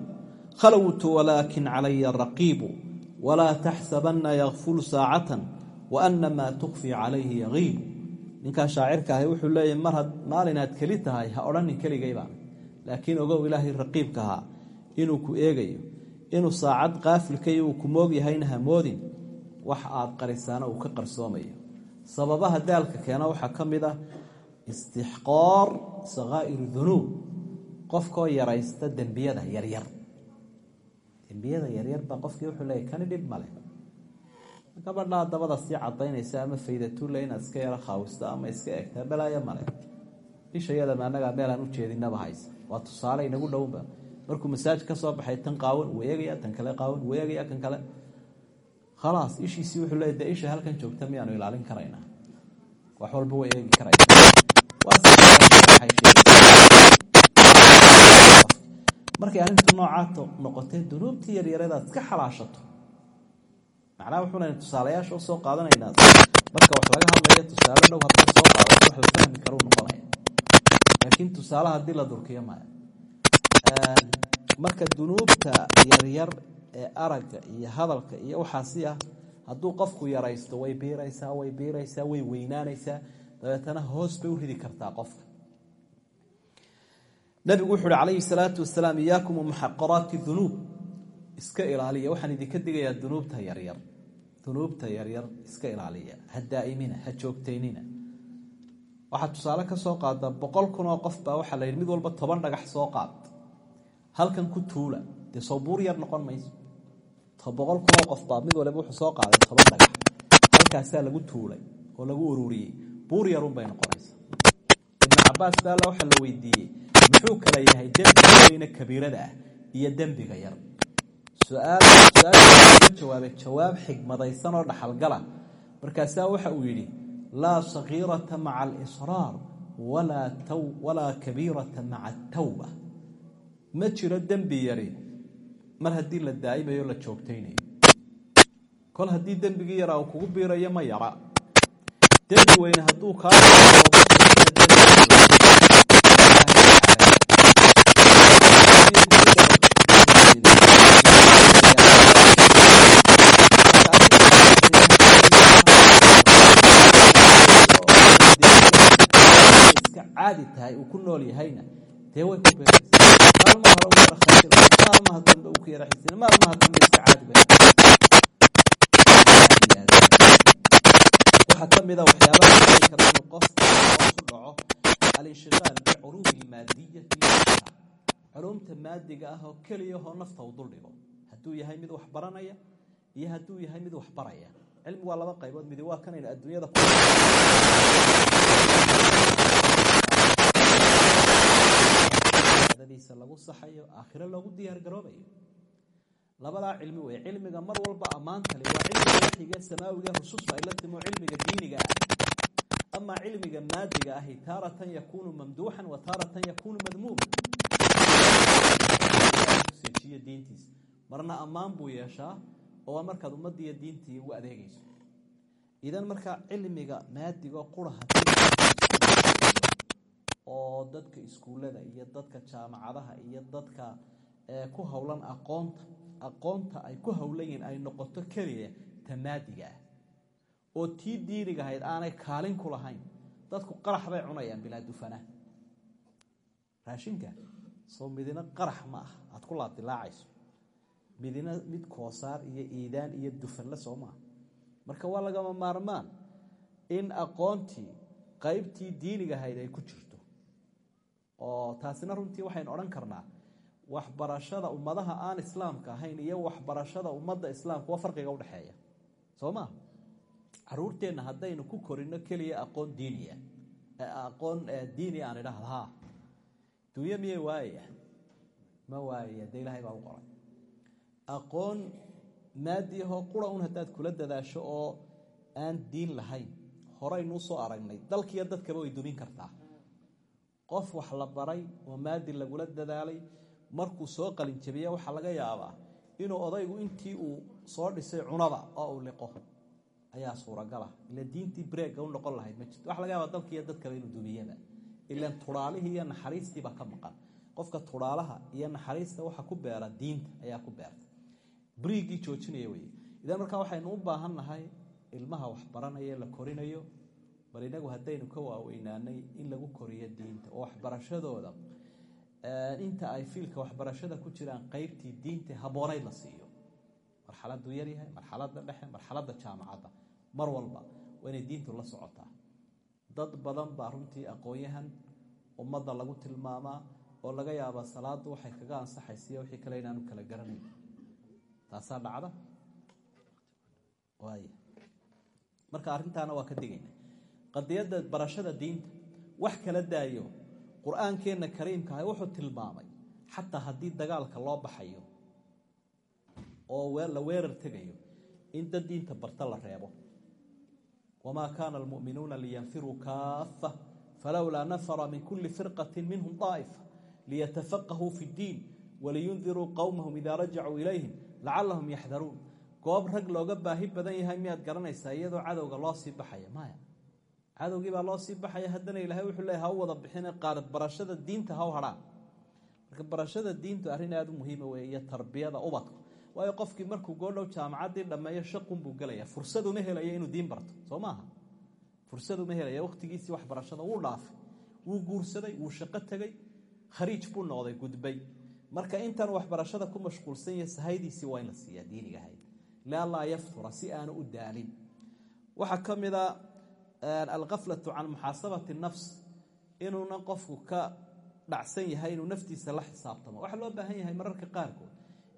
Khalowtu walaakin calaya raqiibu walaa taxsabana yakfulu saacatan waana maa tukfi calayhi yaqiibu ninkaa shaacirka ahi wuxuu leeyahy mar maalinaad keli tahay ha odhanin keligaybaa laakiin ogow ilaahay raqiibka ahaa inuu ku eegayo inuu saacad qaafilkay uu ku moog yahayna hamoodin wax aad qarisaana uu ka qarsoomayo sababaha daalka keena waxaa ka mid ah istixqaar sakhaa'ir dunuub qofkoo yaraysta dembiyada yaryar dembiyada yaryar baa qofkii wuxuu leeyahy kani dhib male gabadhaa dabada sii cadaynaysa ama faydatulle inaad iska yaro khaawisto ama iska egtaa balaayo male ishayadama annagaa meelaan u jeedinaba haysa. Waa tusaale inagu dhowba markuu masaaj ka soo baxay tan qaawan uu eegaya tan kale qaawan uu eegaya kan kale. Khalaas ishiisii wuxuu leeyahy dee isha halkan joogta miyaanu ilaalin karaynaa wax walba way eegi karayna markay arrintu noocaa noqotee dunuubtii yaryaradaad iska xalaashato. Macnaha wuxuuna tusaalayaasha u soo qaadanaynaa. Marka wax laga hadlayo tusaale dhow haddii soo qaadato wax la fahmi karuu noqonaya laakiin tusaale haddii la durkiyo maya marka dunuubta yaryar ee aragga iyo hadalka iyo waxaasi ah hadduu qofku yaraysto way biiraysaa way biiraysaa way weynaanaysaa dabeetana hoos bay u ridi kartaa qofka nabigu wuxu uhi calayhi salaatu wasalaam iyaakum muxaqaraati dunuub. Iska ilaaliya waxaan idinka digayaa dunuubta yaryar dunuubta yaryar iska ilaaliya. Ha daa'imina ha joogtaynina. Waxaa tusaale ka soo qaada boqol kun oo qof baa waxaa la yidhi mid walba toban dhagax soo qaad. Halkan ku tuula. Dee soo yar noqon mayso. Boqol kun oo qof baa mid waliba wuxuu soo qaaday toban dhagax. Halkaasaa lagu tuulay oo lagu ururiyey. Buur yarun bay noqonaysa ibnu cabaas baala waxaa la weydiiyey muxuu kala yahay dembiga weyne kabiirada ah iyo dembiga yar. Su'aal jawaabay jawaab xigmadaysan oo dhaxalgala. Markaasaa waxa uu yidhi laa sagiirata maca alisraar walaa kabiirata maca atawba ma jiro dembi yari mar haddii la daa'imayo la joogtaynayo kol haddii dembigii yaraa uu kugu biirayo ma yara. Dembi weyne hadduu kaa caadi tahay uu ku nool yahayna dee way ku maalma hore u yara khasir maalmaha dambe uu maadiga ah oo keliyahoo nafta u duldhigo hadduu yahay mid wax baranaya iyo hadduu yahay mid wax baraya. Cilmi waa laba qaybood midi waa kanaynu adduunyada ku diisa lagu saxayo aakhiro loogu diyaar garoobayo. Labadaa cilmi wey cilmiga mar walba ammaantale waa cilmiga waxiga samaawiga rususba ay la timo cilmiga diiniga ah. Amaa cilmiga maadiga ahi taaratan yakuunu mamduuxan wa taaratan yakuunu madmuuman diintiisa marna ammaan buu yeeshaa oo markaad ummadiiyo diintii ugu adeegayso. Idan markaa cilmiga maadiga qura oo dadka iskuullada iyo dadka jaamacadaha iyo dadka ku howlan aqoonta aqoonta ay ku howlan yihiin ay noqoto keliya tamaadiga. Oo tii diiniga ahayd aanay kaalin ku lahayn dadku qarax bay cunayaan bilaa dufana. Raashinka soo midina qarax ma ah aad ku laabdilaacayso midina mid koosaar iyo iidaan iyo dufanle soo maaha marka waa lagama maarmaan in aqoontii qaybtii diiniga ahayd ay ku jirto oo taasina runtii waxaynu odhan karnaa waxbarashada ummadaha aan islaamka ahayn iyo waxbarashada ummadda islaamka waa farqiga udhexeeya soo maa caruurteenna haddaynu ku korino keliya aqoon diiniya aqoon diini aan idhaahda ha dunya miyay waayaya? Ma waayaya dee ilahay baa u qoray. Aqoon maadiyahoo qura un haddaad kula dadaasho oo aan diin lahayn horeynuu soo aragnay. Dalkiiyo dadkaba way dumin kartaa qof wax la baray oo maadi lagula dadaalay markuu soo qalinjabiya waxaa laga yaabaa inuu odaygu intii uu soo dhisay cunaba oo uu liqo. Ayaa suuragala. Ila diintii breega u noqon lahayd ma jirto. Waxa laga yaaba dalkiiyo dadkaba inuu dumiyaba ilan turaalihii iyo naxariistiibaa ka maqan. Qofka turaalaha iyo naxariista waxa ku beera diinta ayaa ku beerta. Briigii joojinaya wey idan markaa waxaynu u baahan nahay ilmaha waxbaranaya la korinayo bal inagu haddaynu ka waaweynaanay in lagu koriyo diinta oo waxbarashadooda inta ay fiilka waxbarashada ku jiraan qeybtii diinta habooneyd la siiyo. Marxaladuu yaryahay marxalada dhexe marxalada jaamacadda. Mar walba waa inay diintu la socotaa. Dad badan baa runtii aqoon-yahan ummadda lagu tilmaamaa oo laga yaabaa salaadu waxay kaga ansaxaysiiyo wixii kale inaanu kala garanayn. Taasaa dhacda? Marka arrintaana waa ka digayna qadiyadda barashada diinta wax kala daayo qur'aankeenna kariimkaah wuxuu tilmaamay xataa haddii dagaalka loo baxayo oo la weerar tegayo in dad diinta barta la reebo. Wamaa kaana almu'minuuna liyanfiruu kaafa falowlaa nafara min kulli firqati minhum daa'ifa liyatafaqahuu fi ddiin waliyundiruu qowmahum idaa rajacuu ilayhim lacalahum yaxdaruun goob rag looga baahi badan yahay miyaad garanaysaa iyadoo cadowga loo sii baxaya cadowgiibaa loo sii baxaya haddana ilaahay wuxuu leey ha u wada bixine qaar barashada diinta ha u hadhaan marka barashada diintu arrin aada u muhiima wey iyo tarbiyada ubadka. Waayo qofkii markuu goodhow jaamacaddii dhammeeyo shaqunbuu gelaya fursaduma helaya inuu diin barto soo maaha? Fursaduma helaya wakhtigiisii waxbarashada wuu dhaafay wuu guursaday wuu shaqo tegey khariij buu noqday gudbay. Marka intan waxbarashada ku mashquulsan yahe sahaydiisii waa in la siiyaa diinigahayd lianlaa yaftura si aanu u daalin. Waxaa ka mida alkaflatu can muxaasabati nafs. Inuuna qofku ka dhacsan yahay inuu naftiisa la xisaabtamo. Waxaa loo baahan yahay mararka qaarkood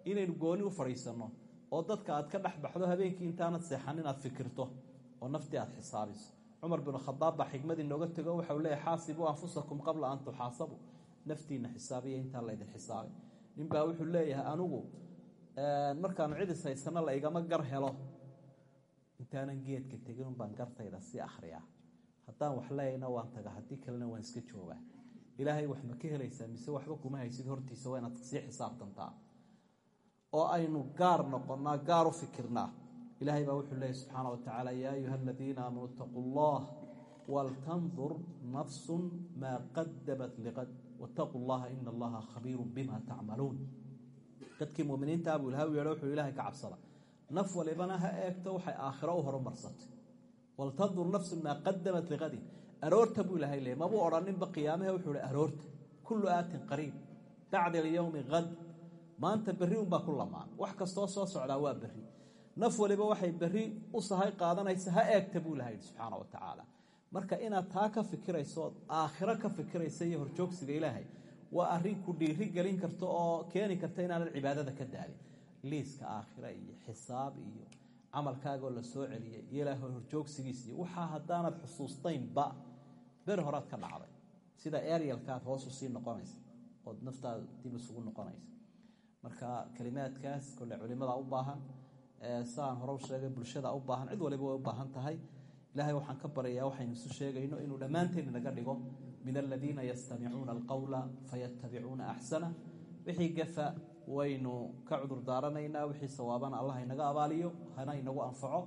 inaynu gooni u fadhiisanno oo dadka aad ka dhex baxdo habeenkii intaanad seexan inaad fikirto oo naftii aad xisaabiso cumar binu khadaab baa xikmad inooga tego waxau leeyahy xaasibuu anfusakum qabla an tuxaasabu naftiina xisaabiya intaan laydin xisaabay ninbaa wuxuu leeyahay anigu markaanu cidis haysano la igama gar helo intaanan geedka tegin baan gartayda sii akhriyaa. Haddaan wax leeyayna waan taga haddii kalena waan iska joogaa ilaahay wax ma ka helaysaa mise waxba kuma haysid hortiisa waa inaad sii xisaabtantaa? Oo aynu gaar noqonnaa gaar u fikirnaa. Ilaahay baa wuxuu leeyahy subxaana wa tacaala yaa ayuha aladiina aamanuu itaquu allah waltandur nafsun maa qadamat liqad wataquu llaha ina allaha khabiiru bima tacmaluun. Dadkii muminiinta abuu ilaahay u yeedho wuxuu ilaahay ka cabsada naf walibana ha eegto waxay aakhiro u horumarsatay. Waltandur nafsun maa qadamat liqadin. Aroorta buu ilaahay leeyay. Mabuu odhaninba qiyaamahe wuxuu hi aroorta kullu aatin qariib bacda alyowmi qad maanta berri unbaa ku lamaan. Wax kastoo soo socdaa waa berri. Naf waliba waxay berri u sahay qaadanaysa ha eegta buu ilahay subxaana wa tacaala. Marka inaad taa ka fikirayso ood ka fikiraysa iyo horjoogsiga ilaahay waa arrin ku dhiiri gelin karta oo keeni karta inaanad cibaadada ka daalin liiska aakhira iyo xisaab iyo camalkaagoo la soo celiyay iyo ilaah horjoogsigiis iyo waxaa haddaanad xusuustaynba beri horaad ka dhacday. Sida eryalkaad hoosu sii noqonaysa ood naftaada dib isugu noqonaysa. Marka kelimaadkaas kole culimada u baahan sidaan hore u sheegay bulshada u baahan cid waliba way u baahan tahay. Ilaahay waxaan ka baryayaa waxaynu isu sheegayno inuu dhammaanteen naga dhigo. Min aladiina yastamicuuna alqowla fayatabicuuna axsana wixii gafa waynu ka cudur daaranaynaa wixii sawaabana allah inaga abaaliyo hana inagu anfaco